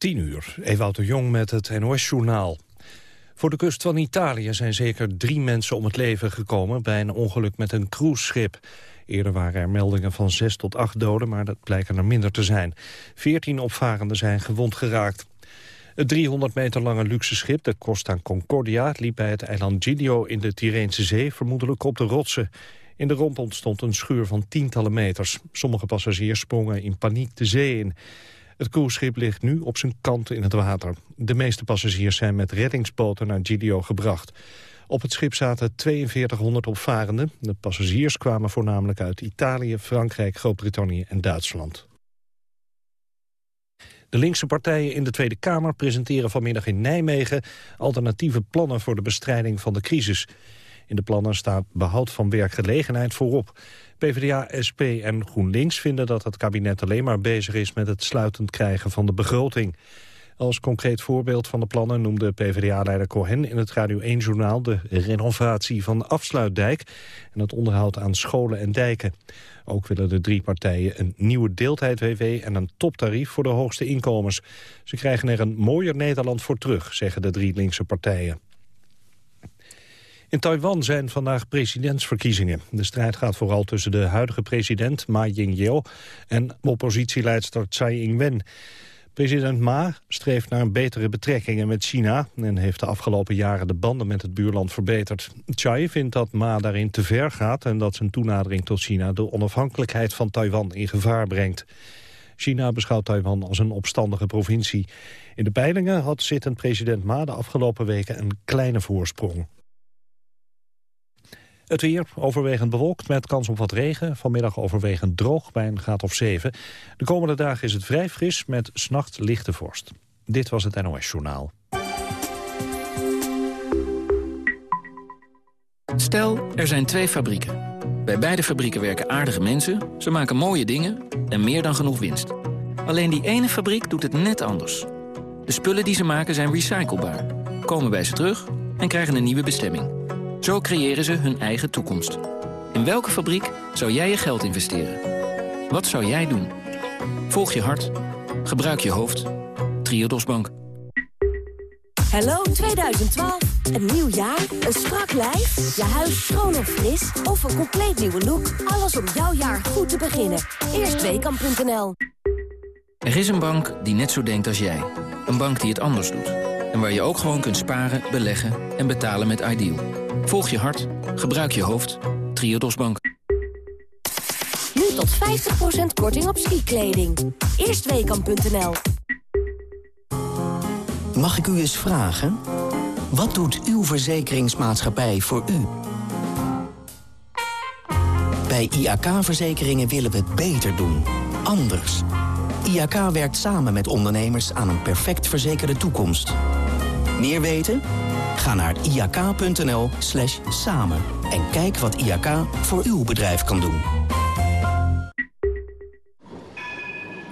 10 uur, Ewout de Jong met het NOS-journaal. Voor de kust van Italië zijn zeker drie mensen om het leven gekomen... bij een ongeluk met een cruiseschip. Eerder waren er meldingen van zes tot acht doden, maar dat blijken er minder te zijn. Veertien opvarenden zijn gewond geraakt. Het 300 meter lange luxe schip, de Costa Concordia... liep bij het eiland Giglio in de Tyreense Zee vermoedelijk op de rotsen. In de romp ontstond een schuur van tientallen meters. Sommige passagiers sprongen in paniek de zee in. Het cruiseschip ligt nu op zijn kant in het water. De meeste passagiers zijn met reddingsboten naar Giglio gebracht. Op het schip zaten 4200 opvarenden. De passagiers kwamen voornamelijk uit Italië, Frankrijk, Groot-Brittannië en Duitsland. De linkse partijen in de Tweede Kamer presenteren vanmiddag in Nijmegen alternatieve plannen voor de bestrijding van de crisis. In de plannen staat behoud van werkgelegenheid voorop. PvdA, SP en GroenLinks vinden dat het kabinet alleen maar bezig is met het sluitend krijgen van de begroting. Als concreet voorbeeld van de plannen noemde PvdA-leider Cohen in het Radio 1-journaal de renovatie van de afsluitdijk en het onderhoud aan scholen en dijken. Ook willen de drie partijen een nieuwe deeltijd-WW en een toptarief voor de hoogste inkomens. Ze krijgen er een mooier Nederland voor terug, zeggen de drie linkse partijen. In Taiwan zijn vandaag presidentsverkiezingen. De strijd gaat vooral tussen de huidige president Ma Ying-jeou en oppositieleidster Tsai Ing-wen. President Ma streeft naar betere betrekkingen met China... en heeft de afgelopen jaren de banden met het buurland verbeterd. Tsai vindt dat Ma daarin te ver gaat... en dat zijn toenadering tot China de onafhankelijkheid van Taiwan in gevaar brengt. China beschouwt Taiwan als een opstandige provincie. In de peilingen had zittend president Ma de afgelopen weken een kleine voorsprong. Het weer overwegend bewolkt met kans op wat regen. Vanmiddag overwegend droog bij een graad of 7. De komende dagen is het vrij fris met s'nacht lichte vorst. Dit was het NOS Journaal. Stel, er zijn twee fabrieken. Bij beide fabrieken werken aardige mensen, ze maken mooie dingen en meer dan genoeg winst. Alleen die ene fabriek doet het net anders. De spullen die ze maken zijn recyclebaar, komen bij ze terug en krijgen een nieuwe bestemming. Zo creëren ze hun eigen toekomst. In welke fabriek zou jij je geld investeren? Wat zou jij doen? Volg je hart. Gebruik je hoofd. Triodos Bank. Hallo 2012. Een nieuw jaar, een strak lijf, je huis schoon of fris... of een compleet nieuwe look. Alles om jouw jaar goed te beginnen. Eerstweekam.nl Er is een bank die net zo denkt als jij. Een bank die het anders doet. En waar je ook gewoon kunt sparen, beleggen en betalen met Ideal. Volg je hart, gebruik je hoofd. Triodos Bank. Nu tot 50% korting op skikleding. Eerstweekam.nl Mag ik u eens vragen? Wat doet uw verzekeringsmaatschappij voor u? Bij IAK-verzekeringen willen we het beter doen. Anders. IAK werkt samen met ondernemers aan een perfect verzekerde toekomst. Meer weten? Ga naar iak.nl slash samen en kijk wat IAK voor uw bedrijf kan doen.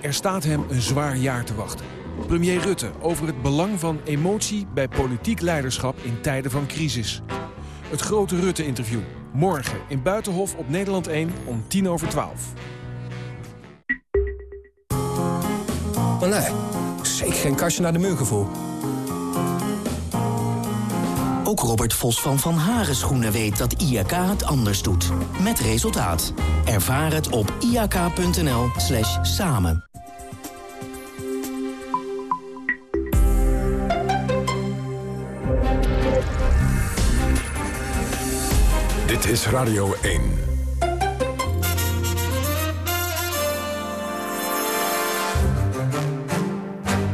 Er staat hem een zwaar jaar te wachten. Premier Rutte over het belang van emotie bij politiek leiderschap in tijden van crisis. Het grote Rutte-interview. Morgen in Buitenhof op Nederland 1 om tien over twaalf. Maar nee, zeker geen kastje naar de muur gevoel. Ook Robert Vos van Van Haren Schoenen weet dat IAK het anders doet. Met resultaat. Ervaar het op iak.nl slash samen. Dit is Radio 1.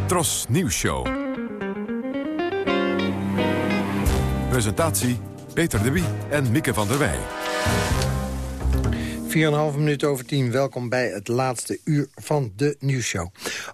Tros Nieuws Show. Presentatie Peter de Wie en Mieke van der Wij. 4,5 minuten over 10. Welkom bij het laatste uur van de nieuwsshow.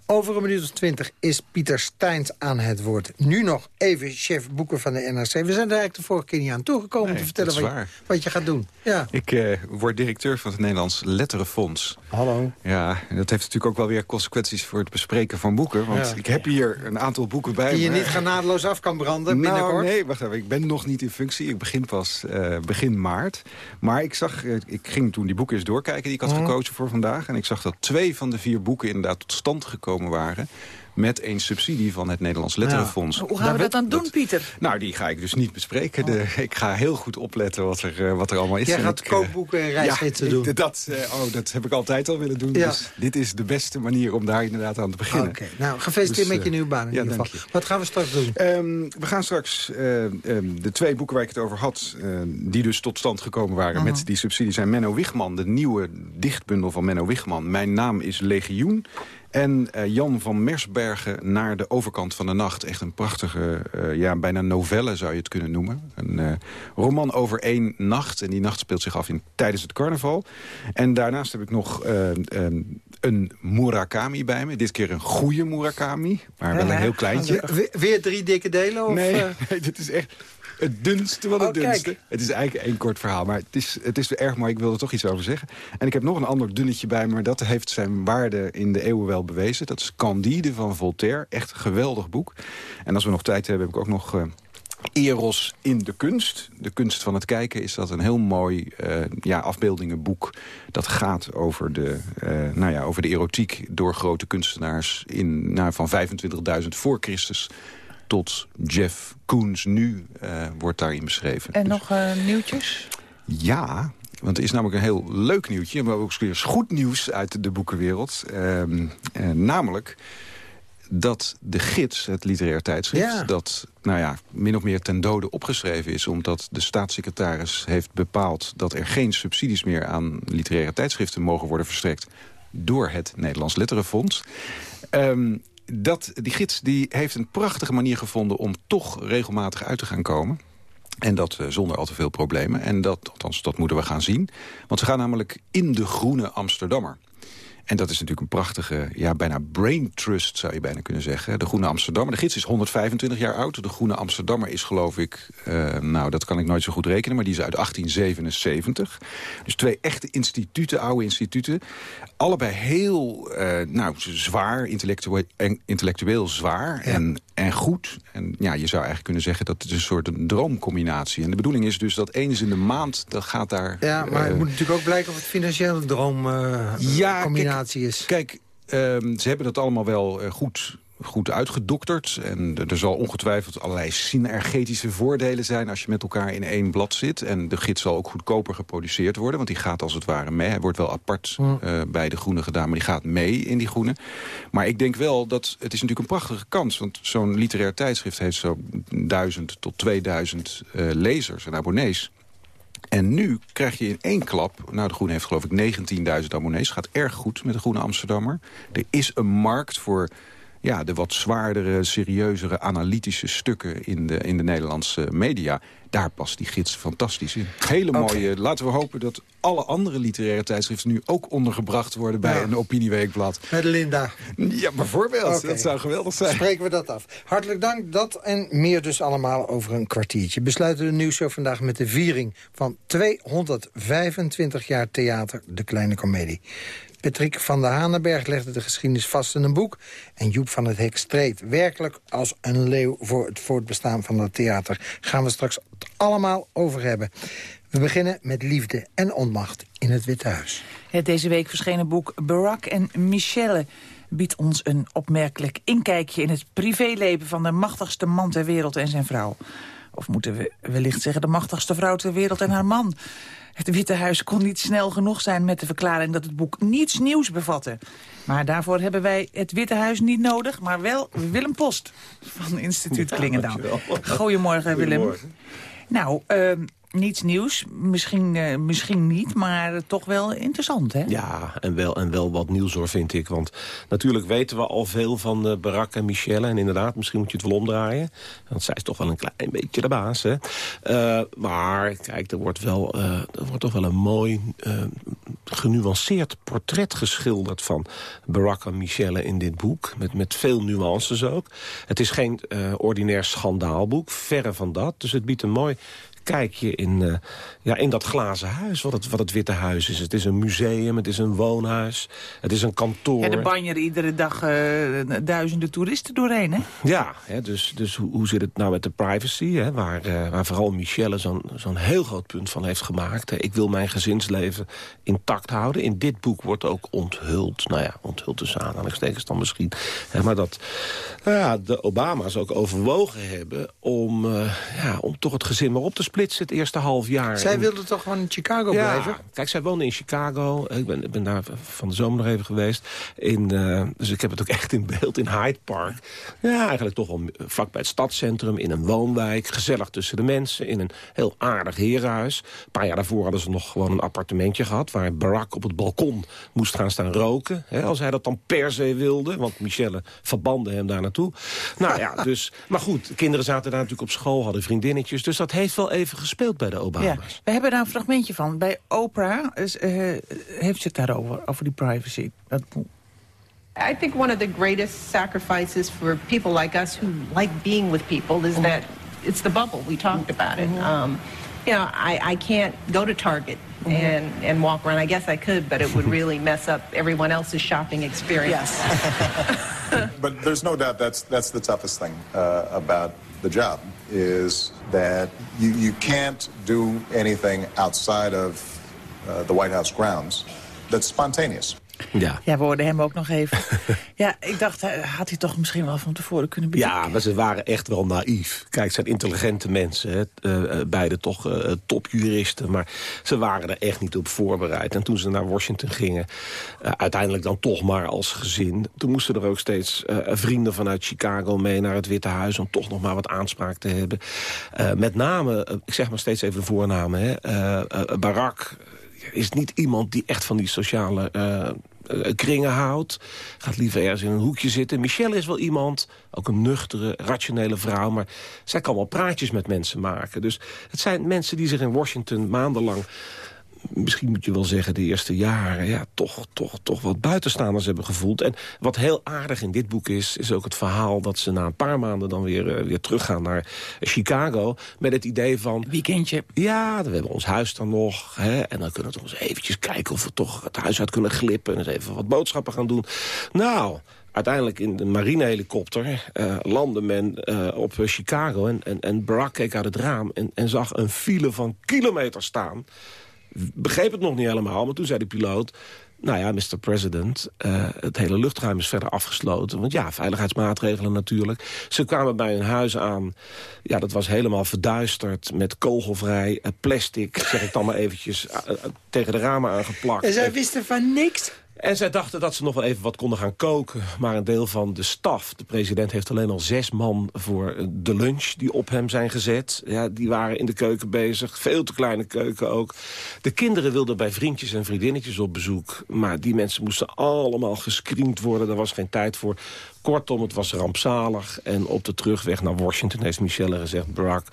Over een minuut of twintig is Pieter Steins aan het woord. Nu nog even chef boeken van de NRC. We zijn er eigenlijk de vorige keer niet aan toegekomen... Nee, te vertellen wat je, waar. wat je gaat doen. Ja. Ik eh, word directeur van het Nederlands Letterenfonds. Hallo. Ja, en dat heeft natuurlijk ook wel weer consequenties voor het bespreken van boeken. Want Ja. ik heb hier een aantal boeken bij Die je me. niet genadeloos af kan branden Nou, binnenkort. nee, wacht even. Ik ben nog niet in functie. Ik begin pas eh, begin maart. Maar ik zag, eh, ik ging toen die boeken boeken eens doorkijken die ik had Mhm. gekozen voor vandaag. En ik zag dat twee van de vier boeken inderdaad tot stand gekomen waren met een subsidie van het Nederlands Letterenfonds. Hoe gaan we dat dan doen, Pieter? Nou, die ga ik dus niet bespreken. De, ik ga heel goed opletten wat er, eh, wat er allemaal is. Jij En gaat ik, eh, kookboeken en reisgidsen ja, doen. ik- dat, eh, oh, dat heb ik altijd al willen doen. Ja. Dus dit is de beste manier om daar inderdaad aan te beginnen. Oké, nou, gefeliciteerd Dus, met je nieuwe baan in ja, ieder geval. Wat gaan we straks doen? Ehm, we gaan straks eh, ehm, de twee boeken waar ik het over had... eh, die dus tot stand gekomen waren met die subsidie... zijn Menno Wigman, de nieuwe dichtbundel van Menno Wigman. Mijn naam is Legioen. En eh, Jan van Mersbergen naar de overkant van de nacht. Echt een prachtige, eh, ja, bijna novelle zou je het kunnen noemen. Een eh, roman over één nacht. En die nacht speelt zich af in, tijdens het carnaval. En daarnaast heb ik nog een Murakami bij me. Dit keer een goede Murakami, maar wel een heel kleintje. We- weer drie dikke delen? Of, Nee, nee, dit is echt het dunste van het Oh, kijk. dunste. Het is eigenlijk één kort verhaal, maar het is, het is erg mooi. Ik wil er toch iets over zeggen. En ik heb nog een ander dunnetje bij me, maar dat heeft zijn waarde in de eeuwen wel bewezen. Dat is Candide van Voltaire. Echt een geweldig boek. En als we nog tijd hebben, heb ik ook nog... eh, Eros in de kunst. De kunst van het kijken is dat een heel mooi eh, ja, afbeeldingenboek. Dat gaat over de, eh, nou ja, over de erotiek door grote kunstenaars in, nou, van 25.000 voor Christus tot Jeff Koons nu eh, wordt daarin beschreven. En Dus- nog eh, nieuwtjes? ja, want er is namelijk een heel leuk nieuwtje... maar ook eens weer eens goed nieuws uit de boekenwereld. Ehm, eh, namelijk dat de gids, het literair tijdschrift... Ja. dat nou ja, min of meer ten dode opgeschreven is... omdat de staatssecretaris heeft bepaald... dat er geen subsidies meer aan literaire tijdschriften mogen worden verstrekt... door het Nederlands Letterenfonds. Ehm, dat, die gids die heeft een prachtige manier gevonden... om toch regelmatig uit te gaan komen... En dat eh, zonder al te veel problemen. En dat, althans, dat moeten we gaan zien. Want ze gaan namelijk in de groene Amsterdammer. En dat is natuurlijk een prachtige, ja, bijna brain trust zou je bijna kunnen zeggen. De Groene Amsterdammer. De gids is 125 jaar oud. De Groene Amsterdammer is geloof ik, eh, nou dat kan ik nooit zo goed rekenen... maar die is uit 1877. Dus twee echte instituten, oude instituten. Allebei heel eh, nou, zwaar, intellectueel, intellectueel zwaar en, en goed. En ja, je zou eigenlijk kunnen zeggen dat het een soort een droomcombinatie. En de bedoeling is dus dat eens in de maand, dat gaat daar... Ja, maar het eh, moet natuurlijk ook blijken of het financiële is. Kijk, ehm, ze hebben dat allemaal wel eh, goed, goed uitgedokterd. En er zal ongetwijfeld allerlei synergetische voordelen zijn... als je met elkaar in één blad zit. En de gids zal ook goedkoper geproduceerd worden. Want die gaat als het ware mee. Hij wordt wel apart eh, bij de groene gedaan. Maar die gaat mee in die groene. Maar ik denk wel dat het is natuurlijk een prachtige kans. Want zo'n literair tijdschrift heeft zo'n 1000 tot 2000 eh, lezers en abonnees. En nu krijg je in één klap... Nou, de Groene heeft geloof ik 19.000 abonnees. Gaat erg goed met de Groene Amsterdammer. Er is een markt voor ja, de wat zwaardere, serieuzere, analytische stukken... in de, in de Nederlandse media. Daar past die gids fantastisch in. Hele mooie... Laten we hopen dat alle andere literaire tijdschriften... nu ook ondergebracht worden bij Ja. een opinieweekblad. Met Linda. Ja, bijvoorbeeld. Dat zou geweldig zijn. Spreken we dat af. Hartelijk dank. Dat en meer dus allemaal over een kwartiertje. Besluiten de nieuwsshow vandaag met de viering van 225 jaar theater De Kleine Comedie. Patrick van der Hanenberg legde de geschiedenis vast in een boek... en Joep van het Hek streed werkelijk als een leeuw... voor het voortbestaan van dat theater. Gaan we straks het allemaal over hebben. We beginnen met liefde en onmacht in het Witte Huis. Het deze week verschenen boek Barack en Michelle biedt ons een opmerkelijk inkijkje in het privéleven van de machtigste man ter wereld en zijn vrouw. Of moeten we wellicht zeggen de machtigste vrouw ter wereld en haar man. Het Witte Huis kon niet snel genoeg zijn met de verklaring dat het boek niets nieuws bevatte. Maar daarvoor hebben wij het Witte Huis niet nodig, maar wel Willem Post van Instituut Klingendaal. Goedemorgen Willem. Nou, ehm, niets nieuws. Misschien, eh, misschien niet, maar toch wel interessant, hè? Ja, en wel, en wel wat nieuws hoor, vind ik. Want natuurlijk weten we al veel van uh, Barack en Michelle. En inderdaad, misschien moet je het wel omdraaien. Want zij is toch wel een klein beetje de baas, hè. Uh, maar, kijk, er wordt, wel, er wordt toch wel een mooi, genuanceerd portret geschilderd... van Barack en Michelle in dit boek. Met, met veel nuances ook. Het is geen ordinair schandaalboek, verre van dat. Dus het biedt een mooi kijkje in, uh, ja, in dat glazen huis, wat het, wat het Witte Huis is. Het is een museum, het is een woonhuis, het is een kantoor. Ja, er banjeren iedere dag uh, duizenden toeristen doorheen, hè? Ja, hè, dus, dus hoe, hoe zit het nou met de privacy, hè, waar, uh, waar vooral Michelle zo'n zo'n heel groot punt van heeft gemaakt. Hè. Ik wil mijn gezinsleven intact houden. In dit boek wordt ook onthuld, nou ja, onthuld tussen aanhalingstekens dan misschien. Hè, maar dat nou ja, de Obama's ook overwogen hebben om, ja, om toch het gezin maar op te splitsen het eerste half jaar. Zij wilde toch gewoon in Chicago ja, blijven? Kijk, zij woonde in Chicago. Ik ben, ik ben daar van de zomer nog even geweest. In, uh, dus ik heb het ook echt in beeld in Hyde Park. Ja, eigenlijk toch wel vlak bij het stadscentrum. In een woonwijk. Gezellig tussen de mensen. In een heel aardig herenhuis. Een paar jaar daarvoor hadden ze nog gewoon een appartementje gehad... waar Barack op het balkon moest gaan staan roken. Hè, als hij dat dan per se wilde. Want Michelle verbande hem daar naartoe. Nou ja, dus... Maar goed, kinderen zaten daar natuurlijk op school. Hadden vriendinnetjes. Dus dat heeft wel even gespeeld bij de Obama's. Ja, we hebben daar een fragmentje van. Bij Oprah is, uh, heeft ze het daarover, over die privacy. Dat... I think one of the greatest sacrifices for people like us who like being with people is that it's the bubble. We talked about it. Um, you know, I, I can't go to Target and, and walk around. I guess I could, but it would really mess up everyone else's shopping experience. Yes. but there's no doubt that's, that's the toughest thing uh, about the job is that you, you can't do anything outside of uh, the White House grounds that's spontaneous. Ja. ja, we hoorden hem ook nog even. ja, ik dacht, had hij toch misschien wel van tevoren kunnen bedenken. Ja, maar ze waren echt wel naïef. Kijk, zijn intelligente mensen, hè. Uh, beide toch uh, topjuristen. Maar ze waren er echt niet op voorbereid. En toen ze naar Washington gingen, uh, uiteindelijk dan toch maar als gezin... toen moesten er ook steeds vrienden vanuit Chicago mee naar het Witte Huis... om toch nog maar wat aanspraak te hebben. met name, ik zeg maar steeds even de voornamen, hè. Barack is niet iemand die echt van die sociale uh, kringen houdt. Gaat liever ergens in een hoekje zitten. Michelle is wel iemand, ook een nuchtere, rationele vrouw... maar zij kan wel praatjes met mensen maken. Dus het zijn mensen die zich in Washington maandenlang misschien moet je wel zeggen, de eerste jaren... Ja, toch, toch, toch wat buitenstaanders hebben gevoeld. En wat heel aardig in dit boek is... is ook het verhaal dat ze na een paar maanden dan weer, uh, weer teruggaan naar Chicago... met het idee van... Weekendje. Ja, we hebben ons huis dan nog. Hè, en dan kunnen we toch eens eventjes kijken of we toch het huis uit kunnen glippen... en eens even wat boodschappen gaan doen. Nou... Uiteindelijk in de marinehelikopter uh, landde men uh, op Chicago... En, en, en Barack keek uit het raam en, en zag een file van kilometers staan begreep het nog niet helemaal, maar toen zei de piloot... Nou ja, Mr. President, uh, het hele luchtruim is verder afgesloten. Want ja, veiligheidsmaatregelen natuurlijk. Ze kwamen bij een huis aan. Ja, dat was helemaal verduisterd met kogelvrij uh, plastic. Zeg ik dan maar eventjes uh, tegen de ramen aangeplakt. En zij wisten van niks? En zij dachten dat ze nog wel even wat konden gaan koken. Maar een deel van de staf, de president heeft alleen al zes man voor de lunch die op hem zijn gezet. Ja, die waren in de keuken bezig, veel te kleine keuken ook. De kinderen wilden bij vriendjes en vriendinnetjes op bezoek. Maar die mensen moesten allemaal gescreend worden, daar was geen tijd voor. Kortom, het was rampzalig. En op de terugweg naar Washington heeft Michelle gezegd... Barack,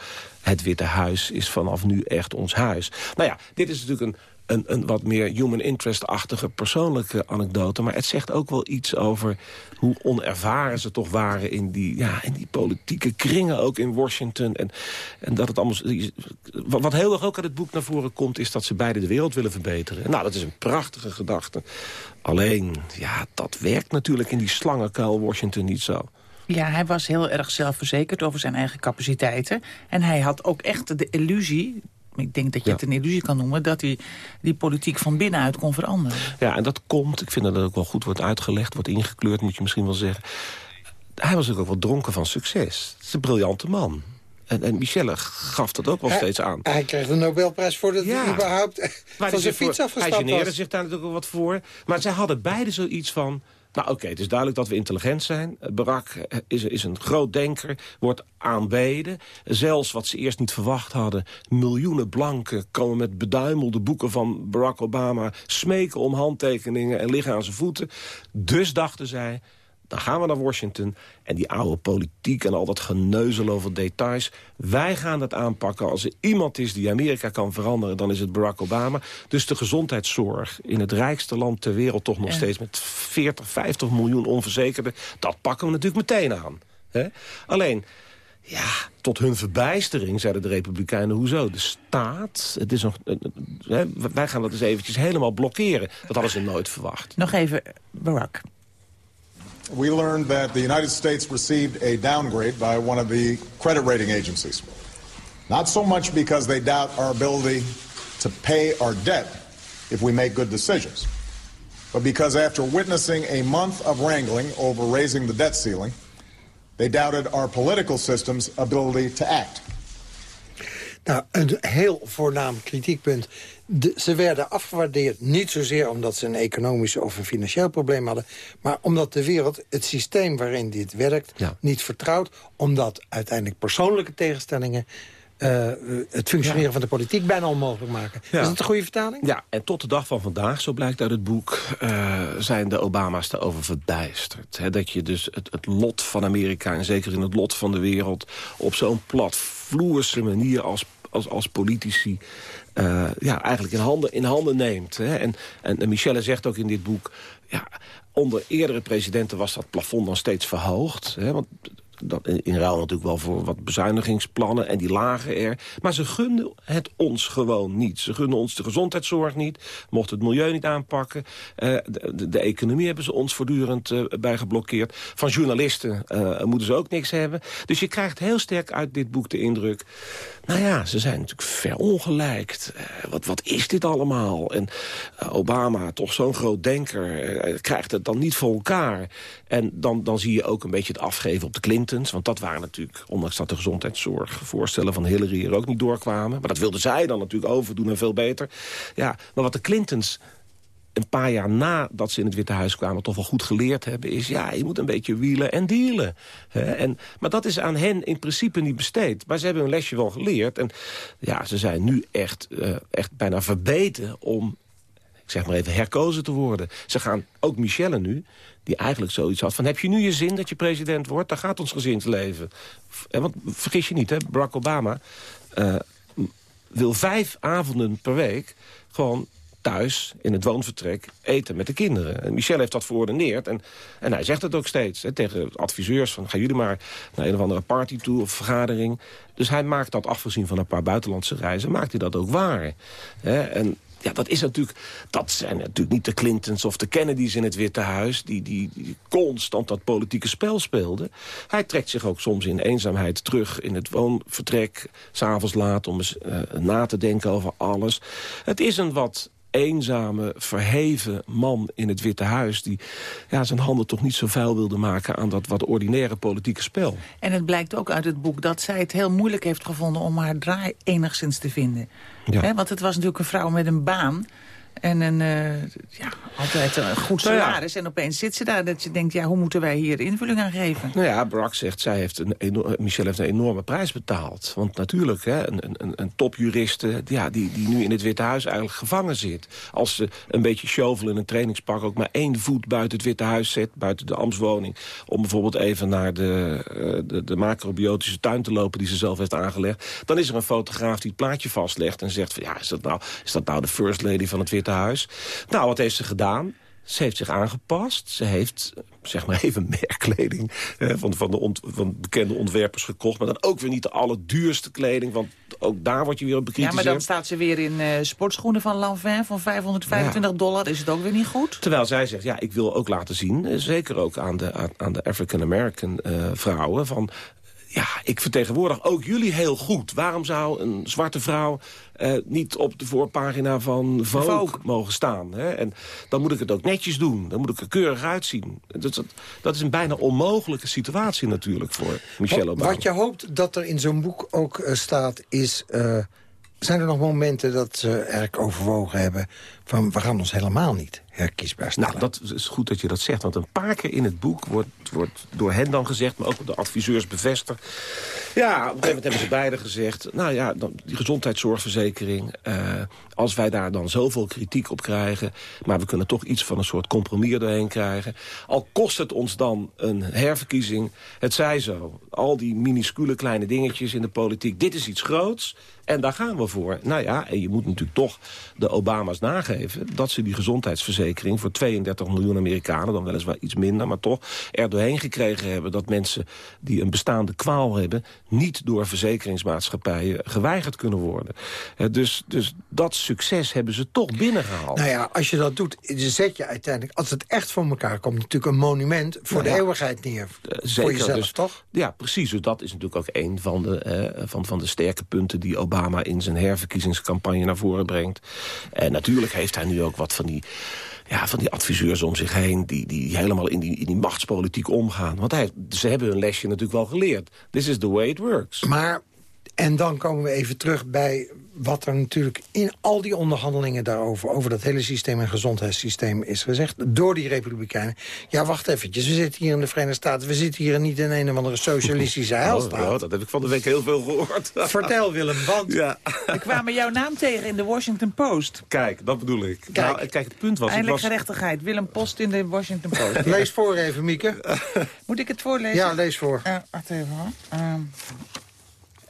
het Witte Huis is vanaf nu echt ons huis. Nou ja, dit is natuurlijk een een, een wat meer human interest-achtige persoonlijke anekdote. Maar het zegt ook wel iets over hoe onervaren ze toch waren... in die, ja, in die politieke kringen ook in Washington. En, en dat het allemaal... Wat heel erg ook uit het boek naar voren komt... is dat ze beide de wereld willen verbeteren. Nou, dat is een prachtige gedachte. Alleen, ja, dat werkt natuurlijk in die slangenkuil Washington niet zo. Ja, hij was heel erg zelfverzekerd over zijn eigen capaciteiten. En hij had ook echt de illusie, ik denk dat je het een illusie kan noemen... dat hij die politiek van binnenuit kon veranderen. Ja, en dat komt, ik vind dat het ook wel goed wordt uitgelegd... wordt ingekleurd, moet je misschien wel zeggen. Hij was natuurlijk ook wel dronken van succes. Het is een briljante man. En, en Michelle gaf dat ook wel hij, steeds aan. Hij kreeg de Nobelprijs voor dat ja. hij überhaupt van zijn fiets afgestapt Hij geneerde zich daar natuurlijk ook wat voor. Maar zij hadden beide zoiets van... Nou oké, het is duidelijk dat we intelligent zijn. Barack is, is een groot denker, wordt aanbeden. Zelfs wat ze eerst niet verwacht hadden... miljoenen blanken komen met beduimelde boeken van Barack Obama... smeken om handtekeningen en liggen aan zijn voeten. Dus dachten zij, dan gaan we naar Washington. En die oude politiek en al dat geneuzel over details. Wij gaan dat aanpakken. Als er iemand is die Amerika kan veranderen, dan is het Barack Obama. Dus de gezondheidszorg in het rijkste land ter wereld... toch nog ja. steeds met 40, 50 miljoen onverzekerden. Dat pakken we natuurlijk meteen aan. Alleen, Ja, tot hun verbijstering zeiden de Republikeinen, hoezo? De staat, het is nog, eh, eh, wij gaan dat eens eventjes helemaal blokkeren. Dat hadden ze nooit verwacht. Nog even, Barack. We learned that the United States received a downgrade by one of the credit rating agencies. Not so much because they doubt our ability to pay our debt if we make good decisions, but because after witnessing a month of wrangling over raising the debt ceiling, they doubted our political system's ability to act. Nou, een heel voornaam kritiekpunt. De, ze werden afgewaardeerd niet zozeer omdat ze een economisch of een financieel probleem hadden... maar omdat de wereld het systeem waarin dit werkt niet vertrouwt... omdat uiteindelijk persoonlijke tegenstellingen uh, het functioneren van de politiek bijna onmogelijk maken. Is dat een goede vertaling? Ja, en tot de dag van vandaag, zo blijkt uit het boek... Uh, zijn de Obama's daarover verbijsterd. He, dat je dus het, het, lot van Amerika... en zeker in het lot van de wereld... op zo'n platvloerse manier als, als, als politici... Uh, ja, eigenlijk in handen, in handen neemt. Hè. En, en, Michelle zegt ook in dit boek... Ja, onder eerdere presidenten was dat plafond dan steeds verhoogd. Hè, want dat in ruil natuurlijk wel voor wat bezuinigingsplannen. En die lagen er. Maar ze gunden het ons gewoon niet. Ze gunden ons de gezondheidszorg niet. Mochten het milieu niet aanpakken. Uh, de, de, economie hebben ze ons voortdurend uh, bij geblokkeerd. Van journalisten moeten ze ook niks hebben. Dus je krijgt heel sterk uit dit boek de indruk... Nou ja, ze zijn natuurlijk verongelijkt. wat, wat is dit allemaal? En Obama, toch zo'n groot denker, krijgt het dan niet voor elkaar. En dan, dan zie je ook een beetje het afgeven op de Clinton want dat waren natuurlijk, ondanks dat de gezondheidszorgvoorstellen van Hillary er ook niet doorkwamen. Maar dat wilden zij dan natuurlijk overdoen en veel beter. Ja, maar wat de Clintons een paar jaar nadat ze in het Witte Huis kwamen... toch wel goed geleerd hebben, is ja, je moet een beetje wielen en dealen. En, maar dat is aan hen in principe niet besteed. Maar ze hebben hun lesje wel geleerd. En ja, ze zijn nu echt, uh, echt bijna verbeten om ik zeg maar even, herkozen te worden. Ze gaan, ook Michelle nu, die eigenlijk zoiets had van... heb je nu je zin dat je president wordt? Dan gaat ons gezinsleven. Want vergis je niet, hè, Barack Obama uh, wil vijf avonden per week... gewoon thuis in het woonvertrek eten met de kinderen. En Michel heeft dat verordeneerd. En, en hij zegt het ook steeds hè, tegen adviseurs... van gaan jullie maar naar een of andere party toe of vergadering. Dus hij maakt dat, afgezien van een paar buitenlandse reizen... maakt hij dat ook waar. Hè? En ja, dat is natuurlijk... Dat zijn natuurlijk niet de Clintons of de Kennedys in het Witte Huis... die, die, die constant dat politieke spel speelden. Hij trekt zich ook soms in eenzaamheid terug in het woonvertrek... s'avonds laat om eens uh, na te denken over alles. Het is een wat eenzame, verheven man in het Witte Huis... die ja, zijn handen toch niet zo vuil wilde maken aan dat wat ordinaire politieke spel. En het blijkt ook uit het boek dat zij het heel moeilijk heeft gevonden... om haar draai enigszins te vinden. Ja. want het was natuurlijk een vrouw met een baan... En een, uh, ja, altijd een goed nou salaris. En opeens zit ze daar dat je denkt, ja, hoe moeten wij hier invulling aan geven? Nou ja, Barack zegt, zij heeft een Michel heeft een enorme prijs betaald. Want natuurlijk, hè, een, een, een topjuriste ja, die, die nu in het Witte Huis eigenlijk gevangen zit. Als ze een beetje shovel in een trainingspak ook maar één voet buiten het Witte Huis zet, buiten de ambtswoning, om bijvoorbeeld even naar de, uh, de, de macrobiotische tuin te lopen die ze zelf heeft aangelegd, dan is er een fotograaf die het plaatje vastlegt en zegt van, ja, is dat nou, is dat nou de first lady van het Witte Huis. Nou, wat heeft ze gedaan? Ze heeft zich aangepast. Ze heeft, zeg maar even, merkkleding van, van, de van bekende ontwerpers gekocht. Maar dan ook weer niet de allerduurste kleding. Want ook daar word je weer op bekritiseerd. Ja, maar dan staat ze weer in uh, sportschoenen van Lanvin van 525 dollar. Is het ook weer niet goed? Terwijl zij zegt, ja, ik wil ook laten zien... Eh, zeker ook aan de, aan, de African-American uh, vrouwen... van ja, ik vertegenwoordig ook jullie heel goed. Waarom zou een zwarte vrouw niet op de voorpagina van Vogue, Vogue. mogen staan? Hè? En dan moet ik het ook netjes doen. Dan moet ik er keurig uitzien. Dat, dat, dat is een bijna onmogelijke situatie natuurlijk voor Michelle Obama. Wat je hoopt dat er in zo'n boek ook uh, staat is... Uh, zijn er nog momenten dat ze eigenlijk overwogen hebben... van we gaan ons helemaal niet herkiesbaar stellen? Nou, dat is goed dat je dat zegt. Want een paar keer in het boek wordt, wordt door hen dan gezegd... maar ook de adviseurs bevestigd. Ja, op een gegeven moment hebben ze beiden gezegd... nou ja, dan, die gezondheidszorgverzekering... Uh, als wij daar dan zoveel kritiek op krijgen... maar we kunnen toch iets van een soort compromis doorheen krijgen... al kost het ons dan een herverkiezing, het zij zo. al die minuscule kleine dingetjes in de politiek. Dit is iets groots en daar gaan we voor. Nou ja, en je moet natuurlijk toch de Obama's nageven... dat ze die gezondheidsverzekering voor 32 miljoen Amerikanen... dan weliswaar iets minder, maar toch er doorheen gekregen hebben... dat mensen die een bestaande kwaal hebben... niet door verzekeringsmaatschappijen geweigerd kunnen worden. dus, dus dat succes hebben ze toch binnengehaald. Nou ja, als je dat doet, zet je uiteindelijk... als het echt voor elkaar komt, natuurlijk een monument... voor de eeuwigheid neer. Uh, zeker, voor jezelf, dus, toch? Ja, precies. Dus dat is natuurlijk ook een van de, uh, van, van de sterke punten... die Obama in zijn herverkiezingscampagne naar voren brengt. En natuurlijk heeft hij nu ook wat van die ja, van die adviseurs om zich heen... die, die helemaal in die, in die machtspolitiek omgaan. Want hij, ze hebben hun lesje natuurlijk wel geleerd. This is the way it works. Maar, en dan komen we even terug bij wat er natuurlijk in al die onderhandelingen daarover... over dat hele systeem en gezondheidssysteem is gezegd... door die republikeinen. Ja, wacht eventjes, we zitten hier in de Verenigde Staten... we zitten hier niet in een of andere socialistische oh, heilstaat. Oh, dat heb ik van de week heel veel gehoord. Vertel, Willem, want... Ja. We kwamen jouw naam tegen in de Washington Post. Kijk, dat bedoel ik. Kijk, nou, kijk het punt was... Eindelijk was... gerechtigheid. Willem Post in de Washington Post. lees voor even, Mieke. Moet ik het voorlezen? Ja, lees voor. Uh, wacht even hoor. Uh,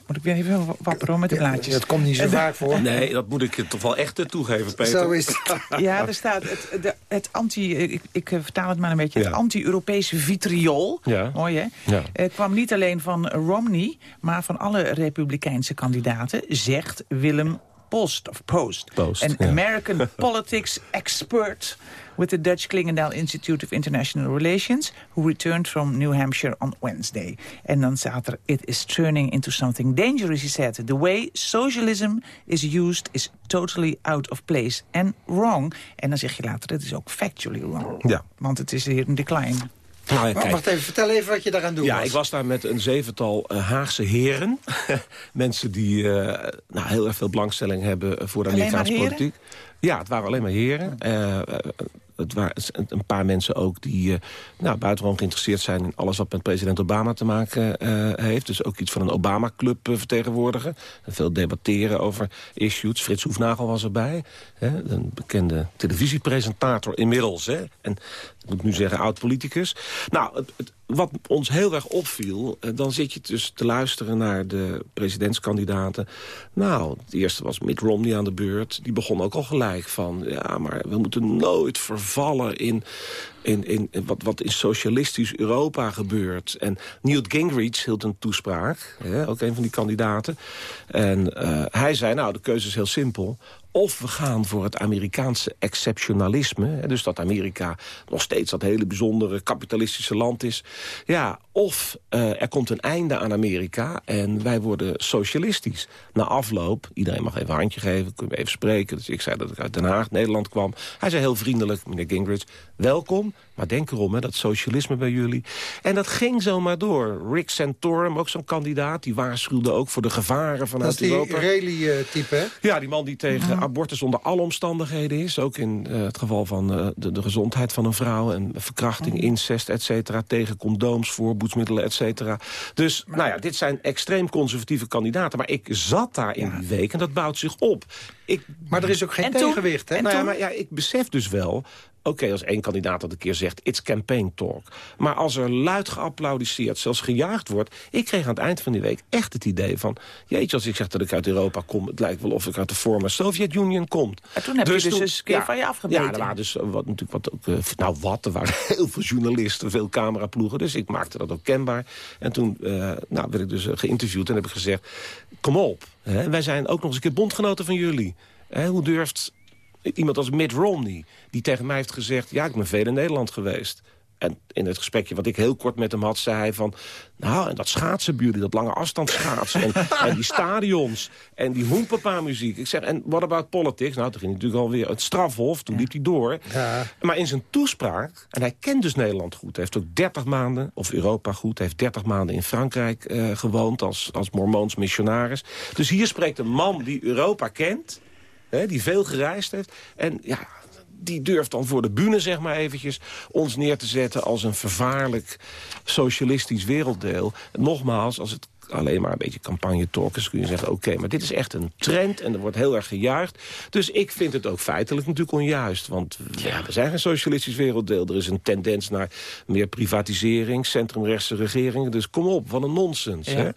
moet ik weer even wapperen met de blaadjes. dat komt niet zo vaak voor. Nee, dat moet ik toch wel echt toegeven, Peter. Zo is het. Ja, er staat het, de, het anti... Ik, ik, eh, vertaal het maar een beetje. Het anti-Europese vitriol. Ja. Mooi, hè? Ja. Het kwam niet alleen van Romney, maar van alle republikeinse kandidaten... zegt Willem Post, of Post. Post een American politics expert with the Dutch Klingendaal Institute of International Relations... who returned from New Hampshire on Wednesday. En dan staat er... It is turning into something dangerous, he said. The way socialism is used is totally out of place and wrong. En dan zeg je later, het is ook factually wrong. Ja. Want het is hier een decline. Nou, kijk. Wacht even, vertel even wat je daaraan doet. Ja, ik was daar met een zevental uh, Haagse heren. Mensen die uh, nou, heel erg veel belangstelling hebben voor de Amerikaanse politiek. Ja, het waren alleen maar heren. Uh, het waren een paar mensen ook die uh, nou, buitengewoon geïnteresseerd zijn... in alles wat met president Obama te maken uh, heeft. Dus ook iets van een Obama-club uh, vertegenwoordigen. En veel debatteren over issues. Frits Hoefnagel was erbij. Hè, een bekende televisiepresentator inmiddels. Hè, en moet nu zeggen oud-politicus. Nou, het, wat ons heel erg opviel... dan zit je dus te luisteren naar de presidentskandidaten. Nou, het eerste was Mitt Romney aan de beurt. Die begon ook al gelijk van... ja, maar we moeten nooit vervallen in, in, in, wat, wat in socialistisch Europa gebeurt. En Newt Gingrich hield een toespraak, hè, ook een van die kandidaten. En uh, hij zei, nou, de keuze is heel simpel. Of we gaan voor het Amerikaanse exceptionalisme. Dus dat Amerika nog steeds dat hele bijzondere kapitalistische land is. Ja, of uh, er komt een einde aan Amerika en wij worden socialistisch. Na afloop, iedereen mag even een handje geven, kunnen we even spreken. Dus ik zei dat ik uit Den Haag, Nederland kwam. Hij zei heel vriendelijk, meneer Gingrich, welkom. Maar denk erom, hè, dat socialisme bij jullie. En dat ging zomaar door. Rick Santorum, ook zo'n kandidaat, die waarschuwde ook voor de gevaren vanuit Europa. Dat is die Rayleigh-type, hè? Ja, die man die tegen abortus onder alle omstandigheden is. Ook in uh, het geval van uh, de, de, gezondheid van een vrouw... en verkrachting, incest, et cetera. Tegen condooms, voorboedsmiddelen, et cetera. Dus, maar, nou ja, dit zijn extreem conservatieve kandidaten. Maar ik zat daar in ja. die week en dat bouwt zich op. Ik, maar er is ook geen en tegenwicht, hè? Nou ja, maar ja, ik besef dus wel okay, als één kandidaat dat een keer zegt, it's campaign talk. Maar als er luid geapplaudiseerd, zelfs gejaagd wordt... ik kreeg aan het eind van die week echt het idee van... jeetje, als ik zeg dat ik uit Europa kom... het lijkt wel of ik uit de former Sovjet-Unie kom. En toen heb dus je dus een keer ja, van je afgebeten. Ja, er waren dus wat, natuurlijk wat ook... Uh, nou wat, er waren heel veel journalisten, veel cameraploegen. Dus ik maakte dat ook kenbaar. En toen uh, nou, werd ik dus geïnterviewd en heb ik gezegd... kom op, hè, wij zijn ook nog eens een keer bondgenoten van jullie. Hè, hoe durft iemand als Mitt Romney, die tegen mij heeft gezegd... ja, ik ben veel in Nederland geweest. En in het gesprekje wat ik heel kort met hem had, zei hij van... nou, en dat schaatsen bij jullie, dat lange afstandsschaatsen... en, en die stadions, en die hoenpapa-muziek. Ik zeg, en what about politics? Nou, toen ging hij natuurlijk alweer het strafhof, toen liep hij door. Ja. Maar in zijn toespraak, en hij kent dus Nederland goed... hij heeft ook 30 maanden, of Europa goed... heeft 30 maanden in Frankrijk uh, gewoond als, als mormoons missionaris. Dus hier spreekt een man die Europa kent... Hè, die veel gereisd heeft. En ja, die durft dan voor de bühne, zeg maar eventjes... ons neer te zetten als een vervaarlijk socialistisch werelddeel. Nogmaals, als het alleen maar een beetje campagne talkers kun je zeggen... oké, maar dit is echt een trend en er wordt heel erg gejuicht. Dus ik vind het ook feitelijk natuurlijk onjuist. Want ja, we zijn geen socialistisch werelddeel. Er is een tendens naar meer privatisering, centrumrechtse regeringen. Dus kom op, wat een nonsens. Hè?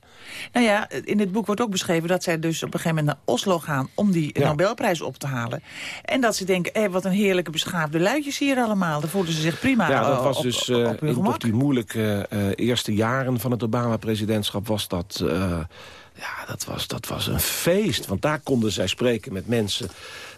Nou ja, in dit boek wordt ook beschreven dat zij dus op een gegeven moment naar Oslo gaan... om die Nobelprijs op te halen. En dat ze denken, hé, wat een heerlijke beschaafde luidjes hier allemaal. Daar voelden ze zich prima Ja, dat was op, dus op, uh, op die moeilijke eh, eerste jaren van het Obama-presidentschap... was dat... eh, ja, dat was, dat was een feest. Want daar konden zij spreken met mensen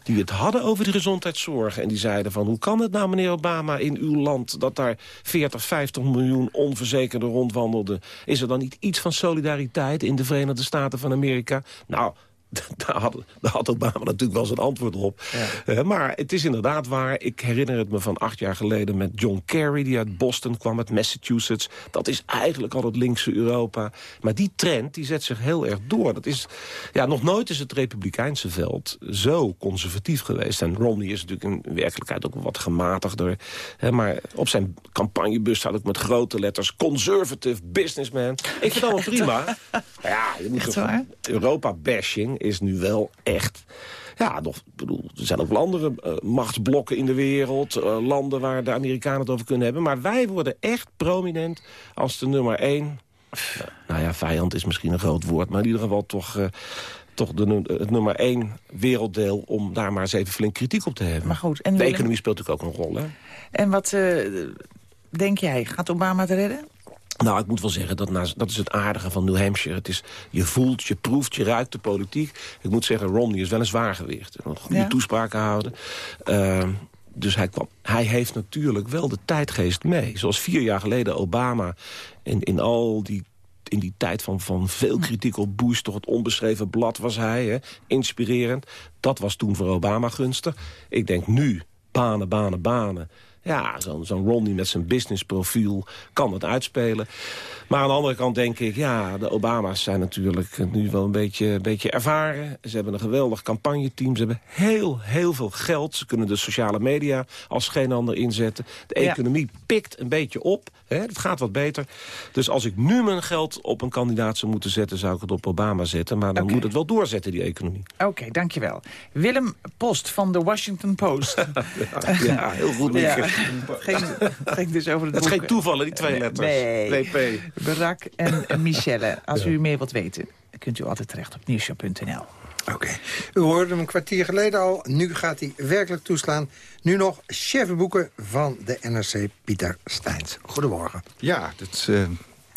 die het hadden over de gezondheidszorg. En die zeiden van, hoe kan het nou, meneer Obama, in uw land... dat daar 40, 50 miljoen onverzekerden rondwandelden? Is er dan niet iets van solidariteit in de Verenigde Staten van Amerika? Nou... Daar had, daar had Obama natuurlijk wel zijn antwoord op. Eh, maar het is inderdaad waar. Ik herinner het me van acht jaar geleden met John Kerry... die uit Boston kwam, uit Massachusetts. Dat is eigenlijk al het linkse Europa. Maar die trend die zet zich heel erg door. Dat is, ja, nog nooit is het republikeinse veld zo conservatief geweest. En Romney is natuurlijk in werkelijkheid ook wat gematigder. Hè, maar op zijn campagnebus staat ook met grote letters... conservative businessman. Ik vind het allemaal prima. Ja, je moet toch, Europa-bashing is nu wel echt... Ja, nog, bedoel, er zijn ook wel andere uh, machtsblokken in de wereld. Uh, landen waar de Amerikanen het over kunnen hebben. Maar wij worden echt prominent als de nummer één... Uh, nou ja, vijand is misschien een groot woord. Maar in ieder geval toch, uh, toch de, het nummer één werelddeel... om daar maar eens even flink kritiek op te hebben. Maar goed, en de economie speelt natuurlijk ook een rol, hè? En wat uh, denk jij? Gaat Obama het redden? Nou, ik moet wel zeggen, dat, na, dat is het aardige van New Hampshire. Het is, je voelt, je proeft, je ruikt de politiek. Ik moet zeggen, Romney is wel een zwaargewicht. Een goede ja. toespraken houden. Uh, dus hij, kwam, hij heeft natuurlijk wel de tijdgeest mee. Zoals vier jaar geleden Obama in, in al die in die tijd van, van veel kritiek op Bush, toch het onbeschreven blad was hij, hè, inspirerend. Dat was toen voor Obama gunstig. Ik denk nu, banen, banen, banen. Ja, zo'n zo Romney met zijn businessprofiel kan het uitspelen. Maar aan de andere kant denk ik, ja, de Obama's zijn natuurlijk nu wel een beetje, een beetje ervaren. Ze hebben een geweldig campagneteam. Ze hebben heel, heel veel geld. Ze kunnen de sociale media als geen ander inzetten. De economie ja. pikt een beetje op. Hè, het gaat wat beter. Dus als ik nu mijn geld op een kandidaat zou moeten zetten... zou ik het op Obama zetten. Maar dan okay. moet het wel doorzetten, die economie. Oké, okay, dankjewel. Willem Post van de Washington Post. ja, ja, heel goed. Ja. Het ging, het ging dus over het Het is geen toeval, die twee letters. Nee. WP. Barak en Michelle. Als ja. u meer wilt weten, kunt u altijd terecht op nieuwshow.nl. Oké. Okay. U hoorde hem een kwartier geleden al. Nu gaat hij werkelijk toeslaan. Nu nog chef boeken van de NRC, Pieter Steins. Goedemorgen. Ja, het uh,